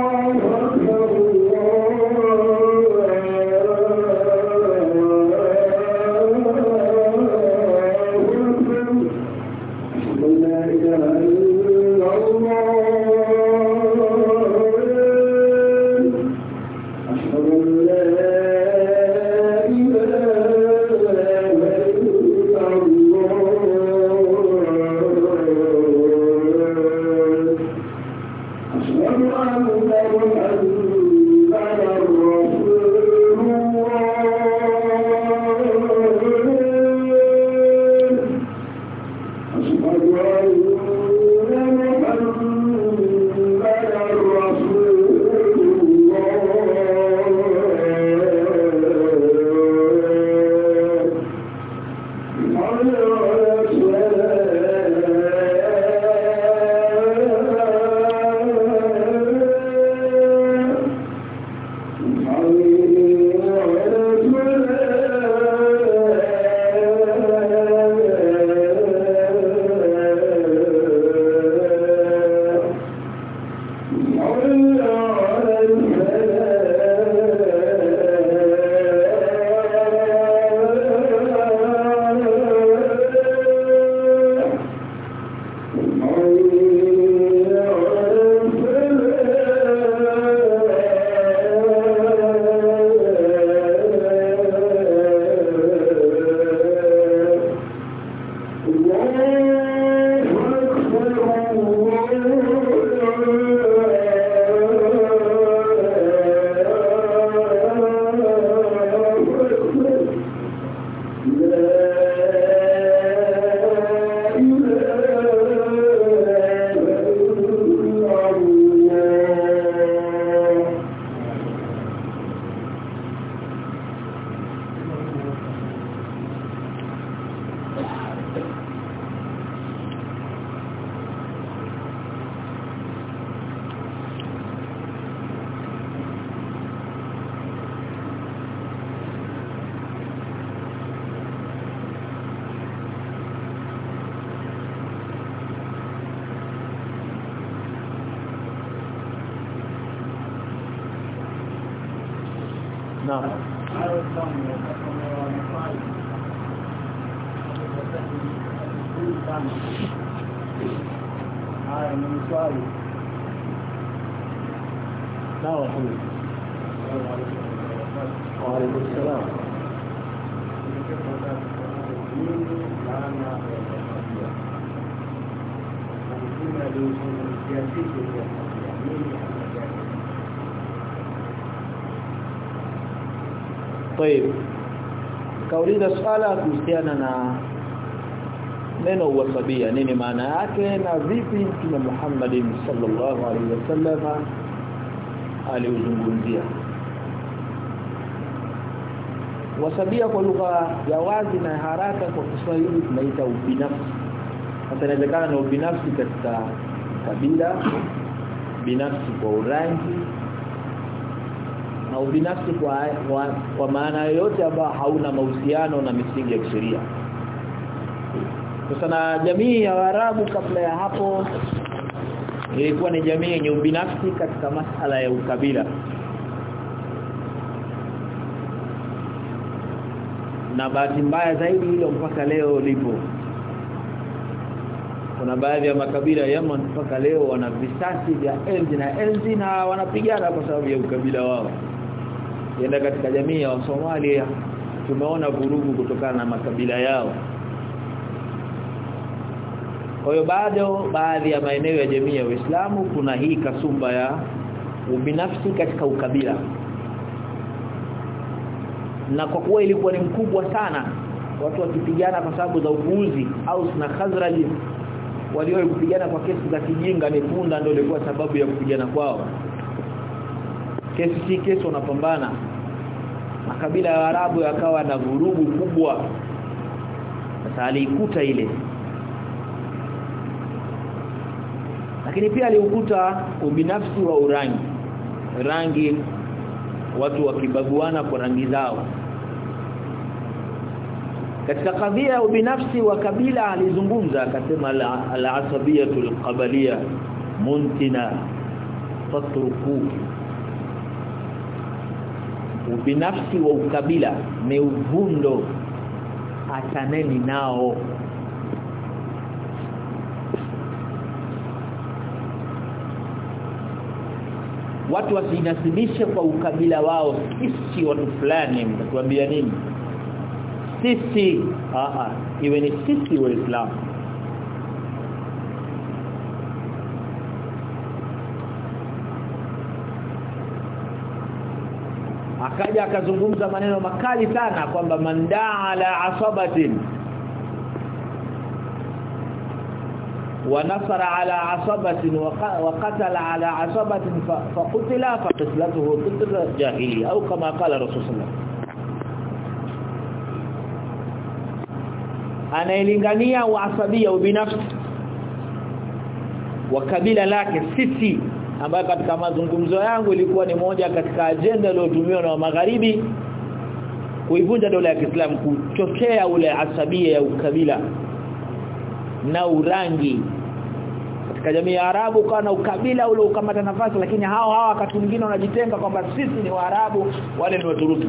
A: khair kauliza swala kuhusiana na neno wasabia nini maana yake na vipi Mtume Muhammad sallallahu alaihi wasallam aliuzungumzia. Wasabia kwa lugha ya wazi na haraka kwa Kiswahili tunaita ubinafsi. Hata inawezekana na ubinafsi katika kabila binafsi kwa urangi na ubinafsi kwa, kwa, kwa maana yoyote ambayo hauna mahusiano na misingi ya kisheria. Sasa na jamii ya Waarabu kabla ya hapo ilikuwa ni jamii yenye ubinafsi katika masala ya ukabila. Na bahati mbaya zaidi hilo mpaka leo lipo. Kuna baadhi ya makabila Yemen mpaka leo wana visasi vya enzi na enzi na wanapigana kwa sababu ya ukabila wao yenda katika jamii ya Somalia tumeona vurugu kutokana na makabila yao. Kwa hiyo bado baadhi ya maeneo ya jamii ya Uislamu kuna hii kasumba ya ubinafsi katika ukabila. Na kwa kuwa ilikuwa ni mkubwa sana watu wakipigana kwa sababu za upuuzi au na Khazraj walio kupigana kwa kesi za kijinga ni punda ndio ilikuwa sababu ya kupigana kwao kesi si kesi wanapambana. Makabila ya Arabu yakawa na vurugu kubwa. Sasa aliikuta ile. Lakini pia aliukuta ubinafsi wa urangi. Rangi watu wakibaguana kwa rangi zao. Katika kadhia ubinafsi wa kabila alizungumza akasema al-asabiyatul qabaliyah muntina fatruku ubinafsi wa ukabila ni uvundo. Ataneni nao. Watu wasinasibishe kwa ukabila wao. Sisi watu fulani mtatuambia nini? Sisi. A a iwe ni sisi waislamu akaja akazungumza maneno makali sana kwamba mandaa ala asabatin wa nasara ala asabatin wa qatala ala asabatin faqutila faqatlatuhu qitla jahili au kama qala rasulullah anailingania uasabia ubinafsi wa kabila lake sisi ambayo katika mazungumzo yangu ilikuwa ni moja katika ajenda iliyotumiwa na magharibi kuivunja dola ya Kiislamu kuchochea ule asabia ya ukabila na urangi. Katika jamii ya Arabu kana ukabila ule ukamata nafasi lakini hao hao wakati mwingine wanajitenga kwamba sisi ni Waarabu wale ni Waturuki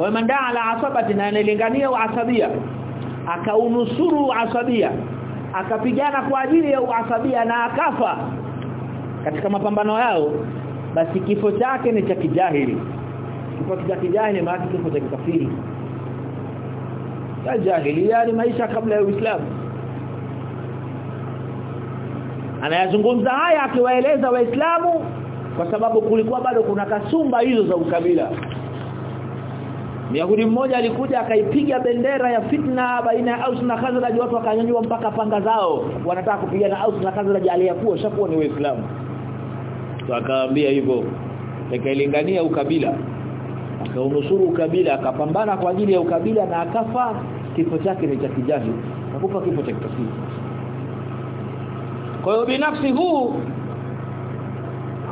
A: kwa mandaa ala asabati na analingania asabia. Akaunusuru asabia. Akapigana kwa ajili ya uasabia na akafa. Katika mapambano yao basi kifo chake ni cha kijahili. Kifo cha kijahili maana kifo cha kikafiri. Ya jahiliya ni maisha kabla ya Uislamu. Anayazungumza haya akiwaeleza waislamu kwa sababu kulikuwa bado kuna kasumba hizo za ukabila Myahudi mmoja alikuja akaipiga bendera ya fitna baina ya Aus na Khazraj watu wakanyanyua mpaka panga zao wanataka kupigana Aus na Khazraj aliyakuwa shakuwa ni waislamu. So akaambia hivyo akailingania ukabila akaunusuru ukabila akapambana kwa ajili ya ukabila na akafa. Kifo chake ni cha kijani. Nakupa kifo cha kitafsiri kwa hiyo binafsi huu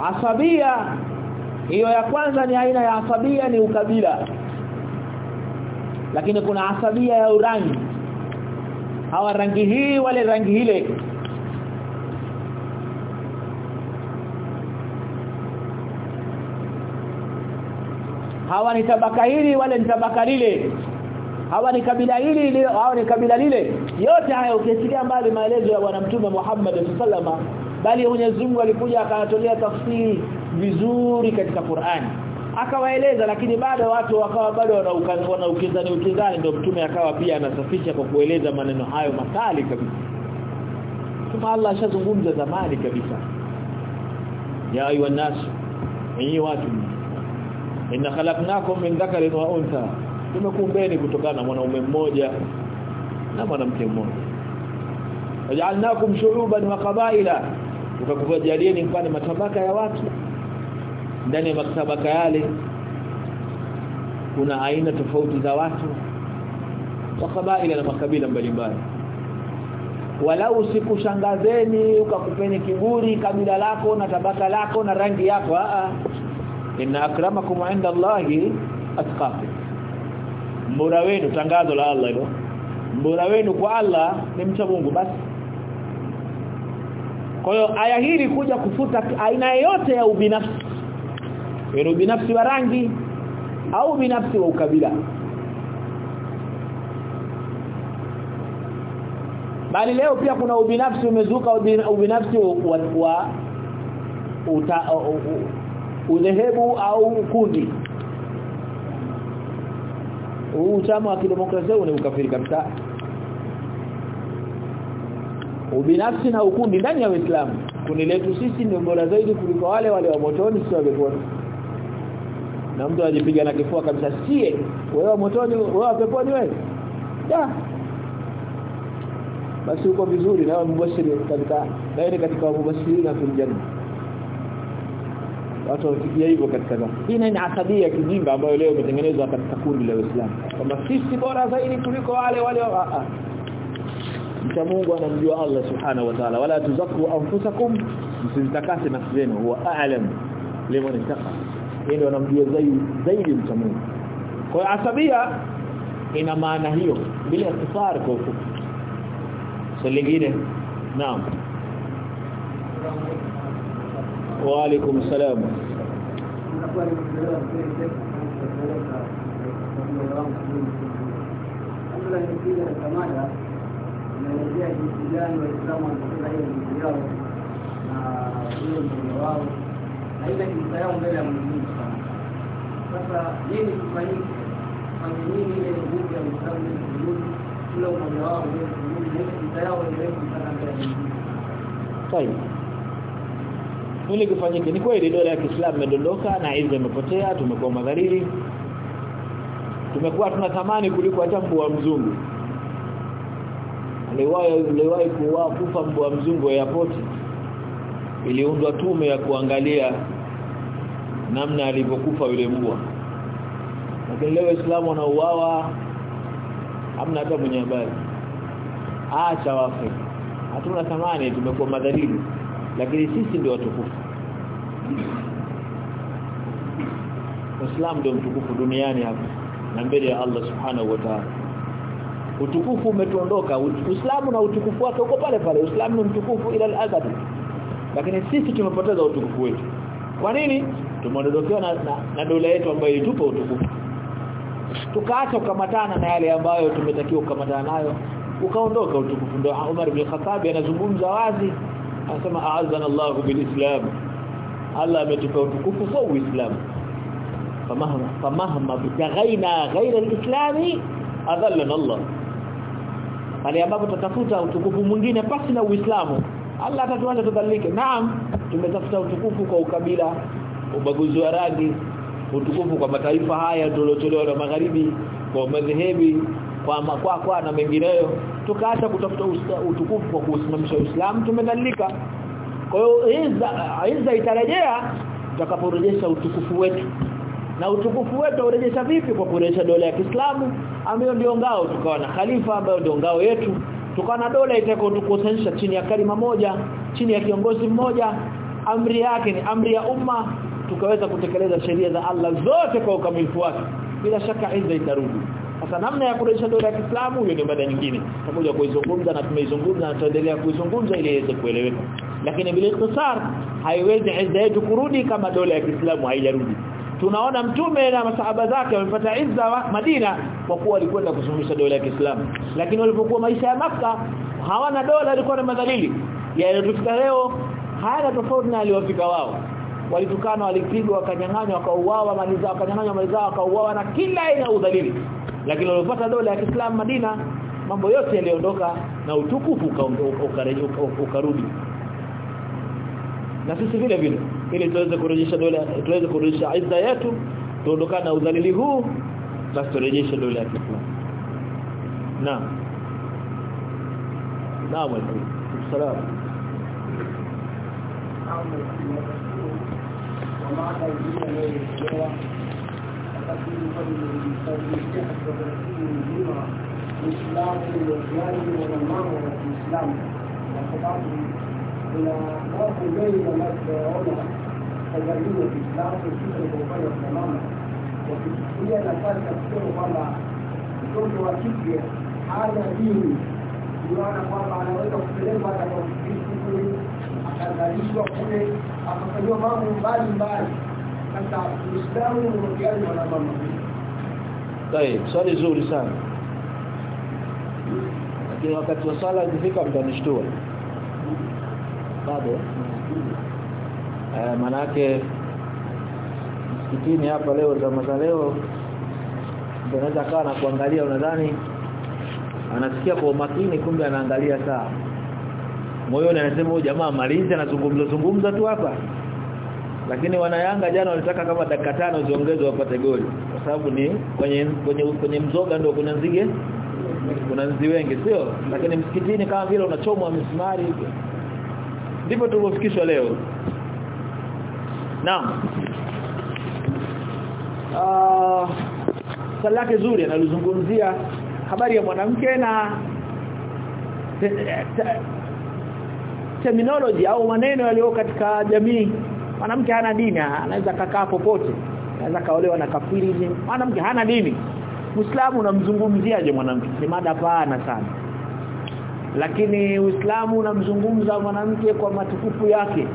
A: asabia hiyo ya kwanza ni aina ya asabia ni ukabila lakini kuna asabia ya urangi hawa rangi hii wale rangi ile hawa ni tabaka hili wale ni tabaka lile. Hawa ni kabila hili hawa ni kabila lile. Yote haya ukiachilia mbali maelezo ya bwana mtume Muhammad sallama bali Mwenyezi Mungu alikuja akatolea tafsiri vizuri katika Qur'ani akawaeleza lakini bado watu wakawa bado wanaukizani ukizani ndio mtume akawa pia anasafisha kwa kueleza maneno hayo makali kabisa. Kama Allah ashazungumza zamani kabisa. Ya ayuha nas enyi watu inna khalaqnakum min dhakarin wa untha tumekuumbeni kutokana na mwanaume mmoja na mwanamke mmoja. Waja'alnakum shu'uban wa qabaila tukakujalieni mfano matabaka ya watu ndani ya maktaba yale kuna aina tofauti za watu wa kabaila na makabila mbalimbali. Walau sikushangazeni ukakupeni kiburi kabila lako na tabaka lako na rangi yako a inna akramakum inda Allahi atqakum. Mbora wenu tangazo la Allah hilo. Mbora wenu kwa Allah ni mcha Mungu basi. Kwa hiyo aya hili kuja kufuta aina yote ya ubinafsi Iwe binafsi wa rangi au binafsi wa ukabila? Bali leo pia kuna ubinafsi umezuka ubinafsi wa, wa uta, udhehebu au kundi. Huu chama wa kidemokrasia ni ukafiri kabisa. Ubinafsi na ukundi ndani ya Uislamu. Kundi letu sisi ni bora zaidi kuliko wale wale wa motoni sio wa na mtu ajipiga na kifua kabisa sie wewe motoni wewe peponi wewe. Ya. Basi uko vizuri na mbashiri katika daire katika mubashiri na filjanna watu wakifikia hivyo katika zama hii ni asabia kijimba ambayo leo imetengenezwa katika kundi la Uislamu kwamba sisi bora zaidi kuliko wale wale mcha Mungu anamjua Allah subhanahu wa ta'ala. Wala tuzaku anfusakum msizitakase nafsi zenu. Huwa a'lam liman yeye anamjua zaidi zaidi mcha Mungu. Kwa asabia ina maana hiyo bila ikhtisar kwa ufupi. Swali lingine? Naam. Wa alaikum
B: yao na mmoja wao ile kisa yao mbele ya Mwenyezi Mungu. Sasa nini kufanyike? Fanye nini ile nguvu ya Uislamu ile kurudi kila mmoja wao ile kurudi ile kisa yao endelee sana mbele ya Mwenyezi Mungu.
A: Nini kifanyike? Ni kweli dola ya Kiislamu imedondoka na hizo imepotea, tumekuwa madhalili. Tumekuwa tunatamani kuliko hata mbwa mzungu aliwahi aliwahi kufa mbwa mzungu airport iliundwa tume ya kuangalia namna alivyokufa yule mbwa. Lakini leo islamu wanauawa hamna hata mwenye habari. Acha wafe. Hatuna thamani tumekuwa madhalili lakini sisi ndio watukufu. Uislamu ndio mtukufu duniani hapa na mbele ya Allah subhanahu wa ta'ala. Utukufu umetuondoka. Uislamu na utukufu wake uko pale pale. Uislamu ni mtukufu ila al-abad lakini sisi tumepoteza utukufu wetu kwa nini? Tumeondokewa na, na, na dola yetu ambayo ilitupa utukufu tukaacha kukamatana na yale ambayo tumetakiwa kukamatana nayo. Ukaondoka utukufu. Ndio Umar bin Khattab anazungumza wazi. Anasema aazana Allahu bilislam. Allah ametupa utukufu kwa Uislamu. Famahma famahma bitaghaina ghaira alislami adhallana Allah. Pale ambapo tutatafuta utukufu mwingine pasi na Uislamu Allah atatuacha tudhalike naam tumetafuta utukufu kwa ukabila ubaguzi wa rangi utukufu kwa mataifa haya tuliotolewa na magharibi kwa madhehebi kwa makwa kwa na mengineyo. Tukaacha kutafuta utukufu kwa kusimamisha Uislamu tumedhalika kwa hiyo iza itarejea tutakaporejesha utukufu wetu. Na utukufu wetu urejesha vipi? Kwa kurejesha dola ya Kiislamu ambayo ndio ngao tukawa na khalifa ambayo ndio ngao yetu tukawa na dola itakayotukusanyisha chini ya kalima moja chini ya kiongozi mmoja amri yake ni amri ya umma tukaweza kutekeleza sheria za Allah zote kwa ukamilifu wake. Bila shaka iza itarudi. Sasa namna ya kurejesha dola ya Kiislamu hiyo ni mada nyingine. Pamoja kuizungumza na tumeizungumza na tutaendelea kuizungumza ili iweze kueleweka. Lakini bila ikhtisar haiwezi hizo yetu kurudi kama dola ya Kiislamu haijarudi tunaona mtume na masahaba zake wamepata izza wa Madina kwa kuwa walikwenda kusuluhisha dola ya Kiislamu. Lakini walipokuwa maisha ya maka hawana dola walikuwa na madhalili. Yaliyotufika leo hayana tofauti na aliwafika wao. Walitukana walipigwa wakanyang'anywa wakauawa mali zao wakanyang'anywa mali zao wakauawa na kila aina ya udhalili. Lakini walipata dola ya Kiislamu Madina mambo yote yaliondoka na utukufu ukarudi. Na sisi vile vile ili tuweze kurejesha dola tuweze kurejesha izza yetu tuondokane na udhalili huu basi turejeshe dola ya Kiislamu. Naam. Naam
B: salamu Uislamu ni wajani wa mama wa Uislamu kwa sababu kuna watu wengi wanaoona tanzania ya kisha wa mama wakichukulia nafasi ya kusema kwamba mtoto wa kike hana dini kuona kwamba anaweza kupelekwa hata kwa Kristo kule akazalishwa kule akafanyiwa mambo mbalimbali sasa Uislamu na mama
A: Sahi, swali zuri sana. Lakini wakati wa sala ikifika mtanishtua. Bado. Eh manake msikitini hapa leo zama za leo unaweza kaa na kuangalia unadhani? Anasikia kwa umakini kumbe anaangalia saa. Moyoni anasema huyu jamaa malizi anazungumza zungumza tu hapa. Lakini wanayanga jana walitaka kama dakika tano ziongezwe wapate goli. Kwa sababu ni kwenye kwenye kwenye mzoga ndio kuna nzige kuna nzi wengi sio? Lakini msikitini kama vile unachomwa misumari hivyo ndipo tulipofikishwa leo. Naam. Ah swali lake zuri analizungumzia habari ya mwanamke na te, te, terminology au maneno yaliyo katika jamii. Mwanamke hana dini anaweza kakaa popote. Anaweza kaolewa na kafiri mwanamke hana dini. Muislamu unamzungumziaje mwanamke? Ni mada pana sana lakini Uislamu unamzungumza mwanamke kwa matukufu yake.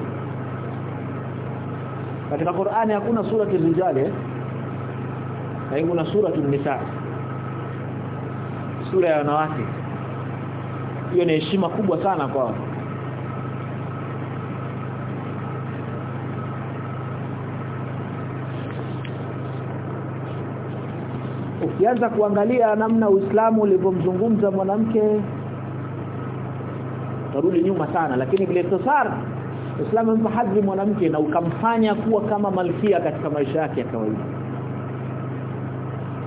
A: Katika Qur'ani hakuna sura rijali eh? Kuna sura tunisa sura ya wanawake. Hiyo ni heshima kubwa sana kwao ukianza kuangalia namna Uislamu ulivyomzungumza mwanamke tarudi nyuma sana. Lakini vile tosar Uislamu mpahadhi hadhi mwanamke na ukamfanya kuwa kama malkia katika maisha yake ya kawaida.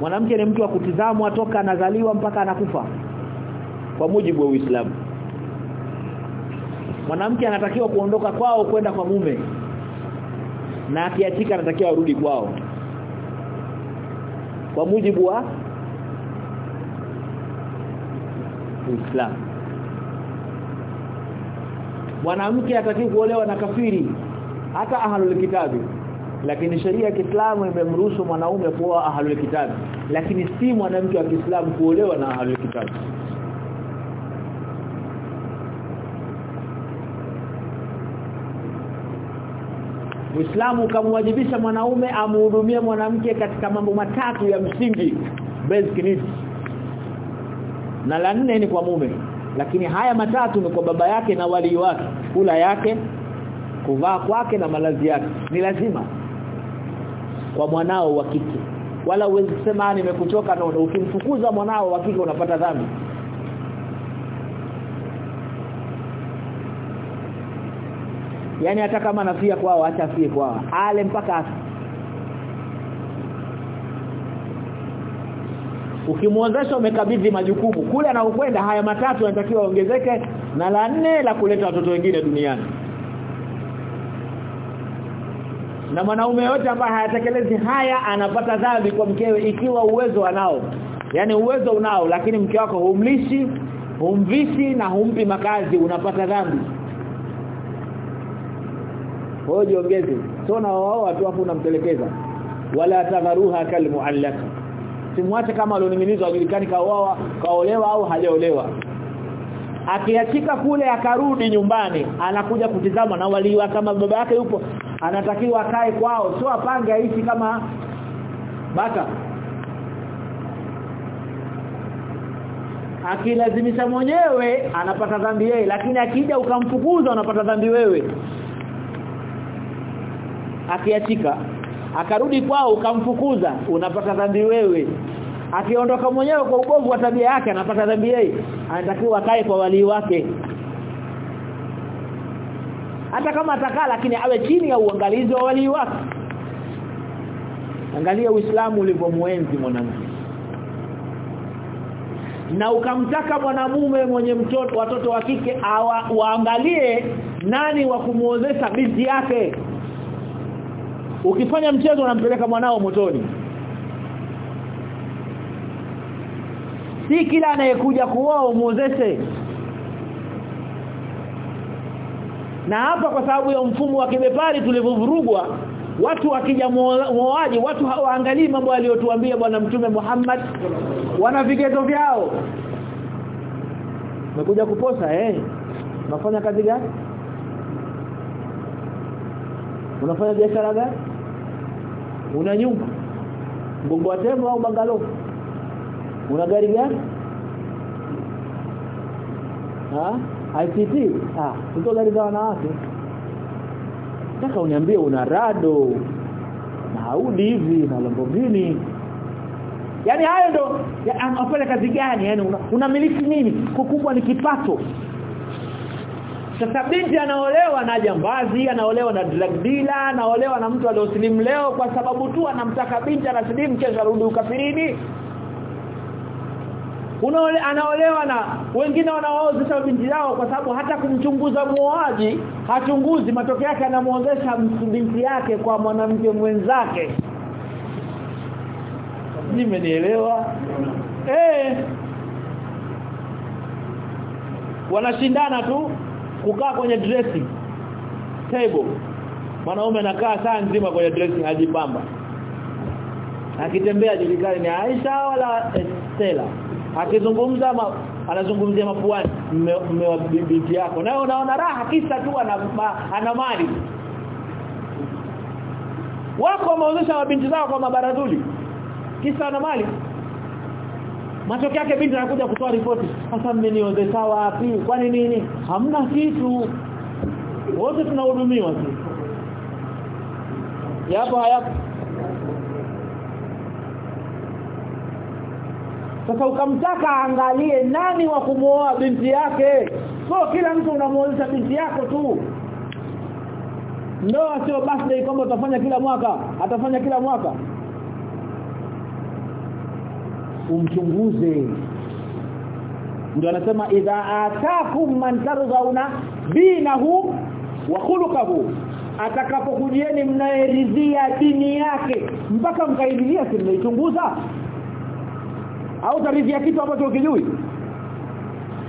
A: Mwanamke ni mtu wa kutizamwa toka anazaliwa mpaka anakufa. Kwa mujibu wa Uislamu. Mwanamke anatakiwa kuondoka kwao kwenda kwa mume. Na akiachika anatakiwa arudi kwao. Kwa mujibu wa Uislamu mwanamke atakiwa kuolewa na kafiri. Hata ahlul kitabi lakini sheria ya Kiislamu imemruhusu mwanaume kuoa ahlul kitabi lakini si mwanamke wa Kiislamu kuolewa na ahlul kitabi Uislamu ukamwajibisha mwanaume amhudumie mwanamke katika mambo matatu ya msingi. Basic needs. Na la nne ni kwa mume. Lakini haya matatu ni kwa baba yake na wali wake, kula yake, kuvaa kwake na malazi yake. Ni lazima kwa mwanao wa kike. Wala uwezi kusema nimekuchoka na ukimfukuza mwanao wa kike unapata dhambi. yani hata kama anafia kwao acha afie kwao ale mpaka afi ukimwozesha umekabidhi majukumu kule anaokwenda haya matatu yanatakiwa ongezeke na la nne la kuleta watoto wengine duniani. Na mwanaume yote ambaye hayatekelezi haya anapata dhambi kwa mkewe ikiwa uwezo anao. Yani uwezo unao lakini mke wako humlishi humvisi na humpi makazi unapata dhambi. Hoje ongeze sio na wao watu hapo unampelekeza wala tadharuha kalmuallaka simwache kama alioning'inizwa ajulikani kaoa kaolewa au hajaolewa. Akiachika kule akarudi nyumbani anakuja kutizama na waliwa kama baba yake yupo anatakiwa akae kwao. Sio apange aishi kama baka akilazimisha mwenyewe anapata dhambi yeye lakini akija ukamfukuza unapata dhambi wewe. Akiachika akarudi kwao ukamfukuza unapata dhambi wewe. Akiondoka mwenyewe kwa ubovu wa tabia yake anapata dhambi yeye. Anatakiwa akae kwa walii wake. Hata kama atakaa lakini awe chini ya uangalizi wa walii wake. Angalia uislamu ulivyomuenzi mwanamke na ukamtaka mwanamume mwenye mtoto watoto wa kike waangalie nani wa kumuozesha binti yake ukifanya mchezo unampeleka mwanao motoni. Si kila anayekuja kuoa umuozeshe na hapa kwa sababu ya mfumo wa kibepari tulivovurugwa watu wakija muoaji watu hawaangalii mambo aliyotuambia bwana mtume Muhammad. Wana vigezo vyao. Umekuja kuposa eh? Unafanya kazi gani? Unafanya biashara gani una nyumba mgongo wa tembo au bangalo una gari gani ha ICT ah ndio gari za wanawake Nataka uniambie una rado na Audi hivi na Lamborghini. Yaani hayo ndo afanye kazi gani? Yaani unamiliki una nini? Kukubwa ni kipato. Sasa binti anaolewa na jambazi, anaolewa na drug dealer, anaolewa na mtu aliosilimu leo kwa sababu tu anamtaka binti anasilimu kesho arudi ukafirini. Unaole, anaolewa na wengine wanaoozesha binti yao kwa sababu hata kumchunguza muoaji hachunguzi. Matokeo yake anamuozesha binti yake kwa mwanamke mwenzake. Nimenielewa? Eh. Wanashindana tu kukaa kwenye dressing table. Mwanaume anakaa saa nzima kwenye dressing ajipamba akitembea julikani ni Aisha wala estela. Akizungumza ma, anazungumzia mapuani mme wa binti yako. Nawe unaona raha kisa tu ana, ana mali. Wako wameozesha mabinti zao kwa mabaraduli kisa ana mali matokeo yake binti anakuja kutoa ripoti. Sasa mmeniozesha wapi? Kwani nini? Hamna kitu. Wote tunahudumiwa tu. Yapo hayapo. Sasa ukamtaka angalie nani wa kumuoa binti yake. So kila mtu unamuozesha binti yako tu. Ndoa sio birthday kwamba utafanya kila mwaka. Atafanya kila mwaka umchunguze. Ndio anasema idha atakum man tarzauna dinahu wa khuluquhu atakapokujieni mnaeridhia dini yake mpaka mkairidhia si mnaichunguza au taridhia kitu ambacho ukijui.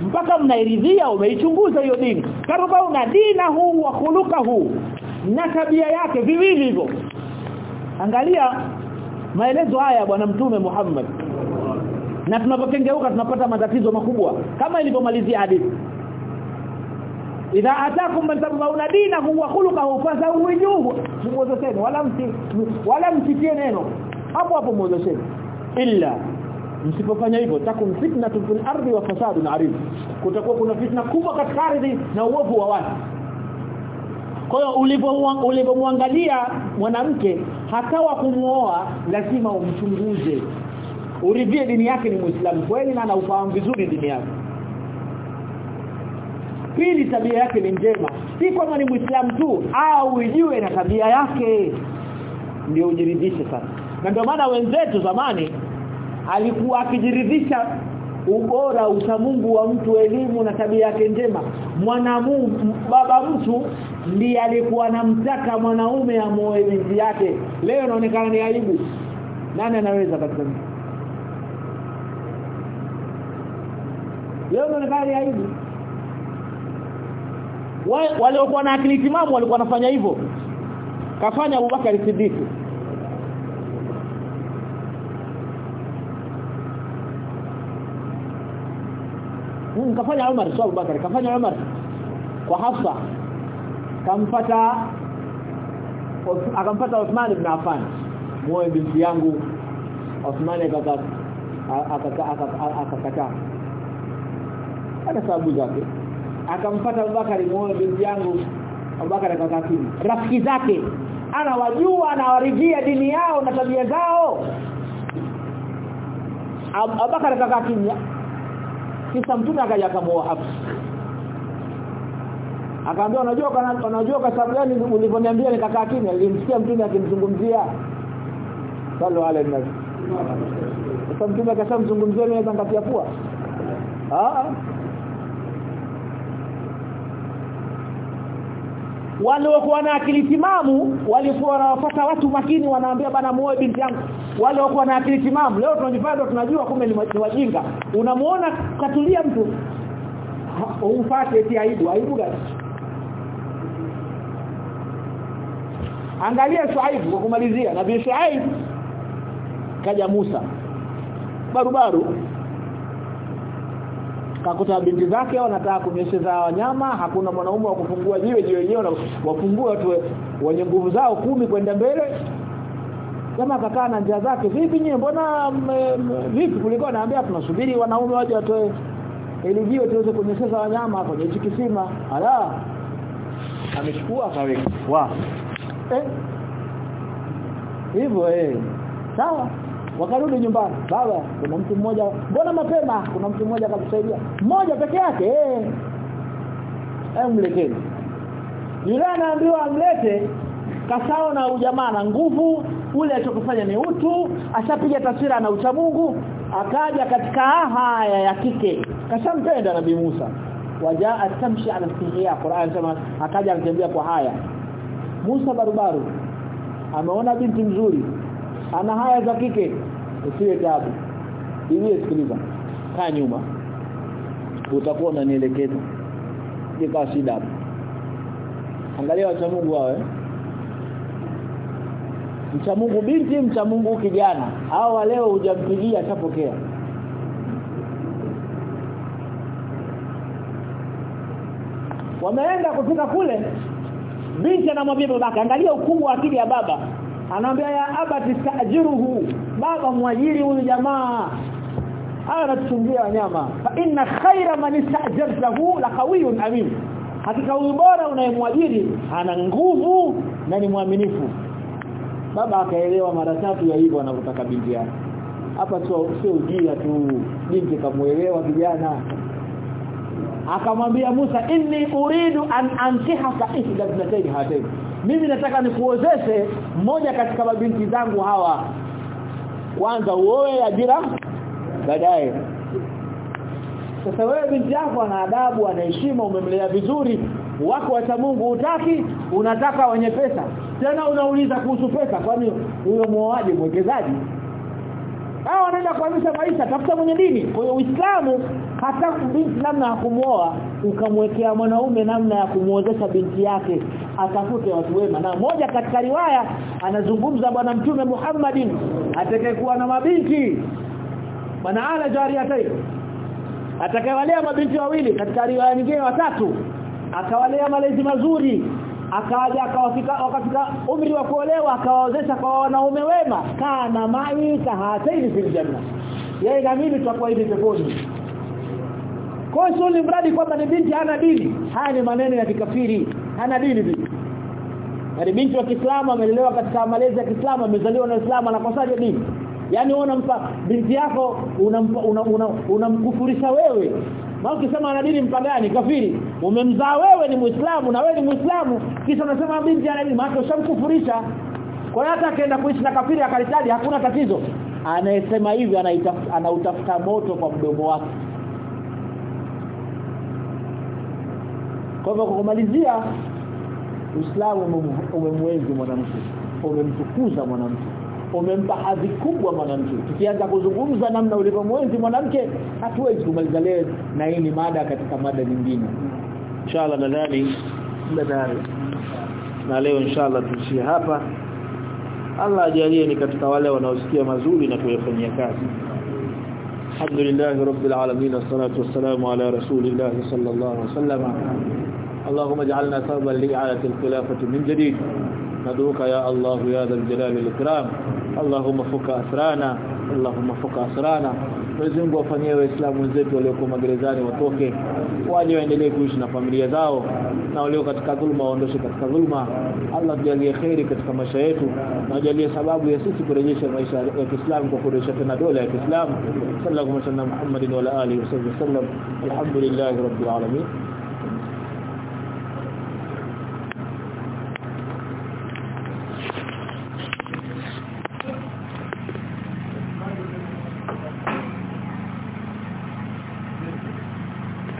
A: Mpaka mnairidhia umeichunguza hiyo dini. Karuba una dina huu wa khuluka huu na tabia yake viwili hivyo. Angalia maelezo haya bwana mtume Muhammad na tunapokengeuka tunapata matatizo makubwa kama ilivyomalizia hadithi. Idha atakum man tarzauna dinahu wa khuluquhu fazawwijuhu muozesheni wala msi wala msitie neno. Hapo hapo muozesheni illa msipofanya hivyo takum fitnatun fil ardi wa fasadun arid. Kutakuwa kuna fitna kubwa katika ardhi na uovu wa watu. Kwa hiyo ulipomwangalia mwanamke hatawa kumuoa lazima umchunguze uridhie dini yake ni muislamu. Kweli na anaufahamu vizuri dini yake. Pili tabia yake ni njema. Si kwamba ni muislamu tu au ujue na tabia yake. Ndio ujiridhishe sana. Na ndio maana wenzetu zamani alikuwa akijiridhisha ubora utamungu wa mtu elimu na tabia yake njema. Mwanamume baba mtu ndiye alikuwa anamtaka mwanaume amoe binti yake. Leo inaonekana ni aibu. Nani anaweza katika mtu leo inaonekana ni aibu waliokuwa na akili timamu walikuwa wanafanya hivyo. Kafanya Abubakar Siddiq. Hmm, kafanya Umar sio Abubakar kafanya Umar. Kwa Hafsa. Kampata akampata Uthman ibn Affan. Muoe binti yangu. Uthman akakataa akakataa ana sababu zake. Akampata Abubakar muoe binti yangu Abubakar akakaa kimya. Rafiki zake. Anawajua anawaridhia dini yao na tabia zao. Abubakar akakaa kimya. Kisa mtume akaja akamuoa hapo akaambia unajua unajua kwa sababu gani uliponiambia nikakaa kimya? Nilimsikia mtume akimzungumzia. Sallu ala nabi. Sasa mtume akashamzungumzia naweza ngatia pua? Ah waliokuwa na akili timamu walikuwa wanawafuta watu makini wanaambia bana muoe binti yangu. Wale walikuwa na akili timamu leo tunajifanya tunajua kumbe ni wajinga. Unamuona katulia mtu? Umfate eti aibu aibu gani? Angalia Shuaib kwa kumalizia nabii Shuaib kaja Musa. Barubaru kakuta binti zake wanataka kunyesheza wanyama hakuna mwanaume wa kufungua jiwe jiwe wenyewe wafungue watu wenye nguvu zao kumi kwenda mbele. Kama akakaa na njia zake vipi nyewe mbona vipi kulikuwa naambia tunasubiri wanaume waje watoe ili jiwe tuweze kunyesheza wanyama kwenye hichi kisima. Ala amechukua akaweka wa eh hivyo eh sawa wakarudi nyumbani. Baba kuna mtu mmoja. Mbona mapema? Kuna mtu mmoja akakusaidia mmoja peke yake eh. Amleteni mleteni. Yule anaambiwa amlete kasao na ujamaa na nguvu ule alichokufanya ni utu ashapiga taswira na uchamungu akaja katika haya ya kike. Kashampenda nabii Musa. Wajaa tamshi ala istihya Qur'an sema akaja anatembea kwa haya. Musa barubaru ameona binti mzuri ana haya za kike usiwe tabu. Ili sikiliza. Kaa nyuma. Utakuwa unanielekeza. Ikawa shida angalia wacha Mungu wao eh? Mcha Mungu binti mcha Mungu kijana. Hao leo hujampigia atapokea wameenda kufika kule. Binti anamwambia babake angalia ukubwa wa akili ya baba anamwambia ya abati taajiruhu baba mwajiri huyu jamaa. Haya anatuchungia wanyama. Fa inna khaira man istajartahu laqawiyun amin. Hakika huyu bora unayemwajiri ana nguvu na ni mwaminifu. Baba akaelewa mara tatu ya hivyo anavotaka binti yake. Hapa sio sio ujia tu. Binti kamuelewa kijana. Akamwambia Musa inni uridu an ankihaka ihda ibnatayn hatayn mimi nataka nikuozeshe mmoja katika mabinti zangu hawa. Kwanza uoe ajira baadaye. Sasa wewe binti yako ana adabu ana heshima umemlea vizuri wako wacha Mungu utaki unataka wenye pesa. Tena unauliza kuhusu pesa kwani huyo muoaji mwekezaji? Hao wanaenda kuanzisha maisha tafuta mwenye dini. Kwa hiyo Uislamu hata binti namna ya kumwoa ukamwekea mwanaume namna ya kumuozesha binti yake atafute watu wema. Na moja katika riwaya anazungumza bwana mtume Muhammadin atakayekuwa na mabinti bwana ala jariyatay atakayewalea mabinti wawili katika riwaya nyingine watatu akawalea malezi mazuri akaja akawafika wakafika umri wa kuolewa akawaozesha kwa wanaume wema. Kana mai kahataini fil janna yeye na mimi tutakuwa hivi peponi. Kwa hiyo mradi kwamba ni binti hana dini. Haya ni maneno ya kikafiri hana dini vipi? Yaani binti wa Kiislamu amelelewa katika malezi ya Kiislamu amezaliwa na Uislamu anakosaje dini? Yaani unampa binti yako unamkufurisha una, una, una wewe. Maana ukisema ana dini mpagani kafiri. Umemzaa wewe ni muislamu na wewe ni muislamu. Kisha unasema binti ana dini maana ushamkufurisha. Kwa hiyo hata akaenda kuishi na kafiri akalitaji hakuna tatizo. Anayesema hivi anautafuta moto kwa mdomo wake kwa hivyo kumalizia Uislamu umemwenzi mwanamke umemtukuza mwanamke umempa hadhi kubwa mwanamke. Tukianza kuzungumza namna ulivyomwenzi mwanamke hatuwezi kumaliza leo na hii ni mada katika mada nyingine. Inshallah nadhani nadhani. Na leo inshallah tuishie hapa. Allah ajalie ni katika wale wanaosikia mazuri na kuyafanyia kazi. Alhamdulillah rabbil alamin wassalatu wassalamu ala rasulillah sallallahu alaihi wasallam اللهم اجعلنا سببا لإعادة الخلافة من جديد ندعوك يا الله يا ذا الجلال والإكرام اللهم فك أسرانا اللهم فك أسرانا Mwenyezi Mungu wafanyie waislamu wenzetu walioko magerezani watoke waje waendelee kuishi na familia zao na walio katika dhulma waondoshe katika dhulma Allah tujalie khairi katika maisha yetu na ajalie sababu ya sisi kurejesha maisha ya Kiislamu kwa kurejesha tena dola ya Kiislamu sallallahu alaihi wa sallam Muhammadin wa ala alihi wa sallam alhamdulillahi rabbil alamin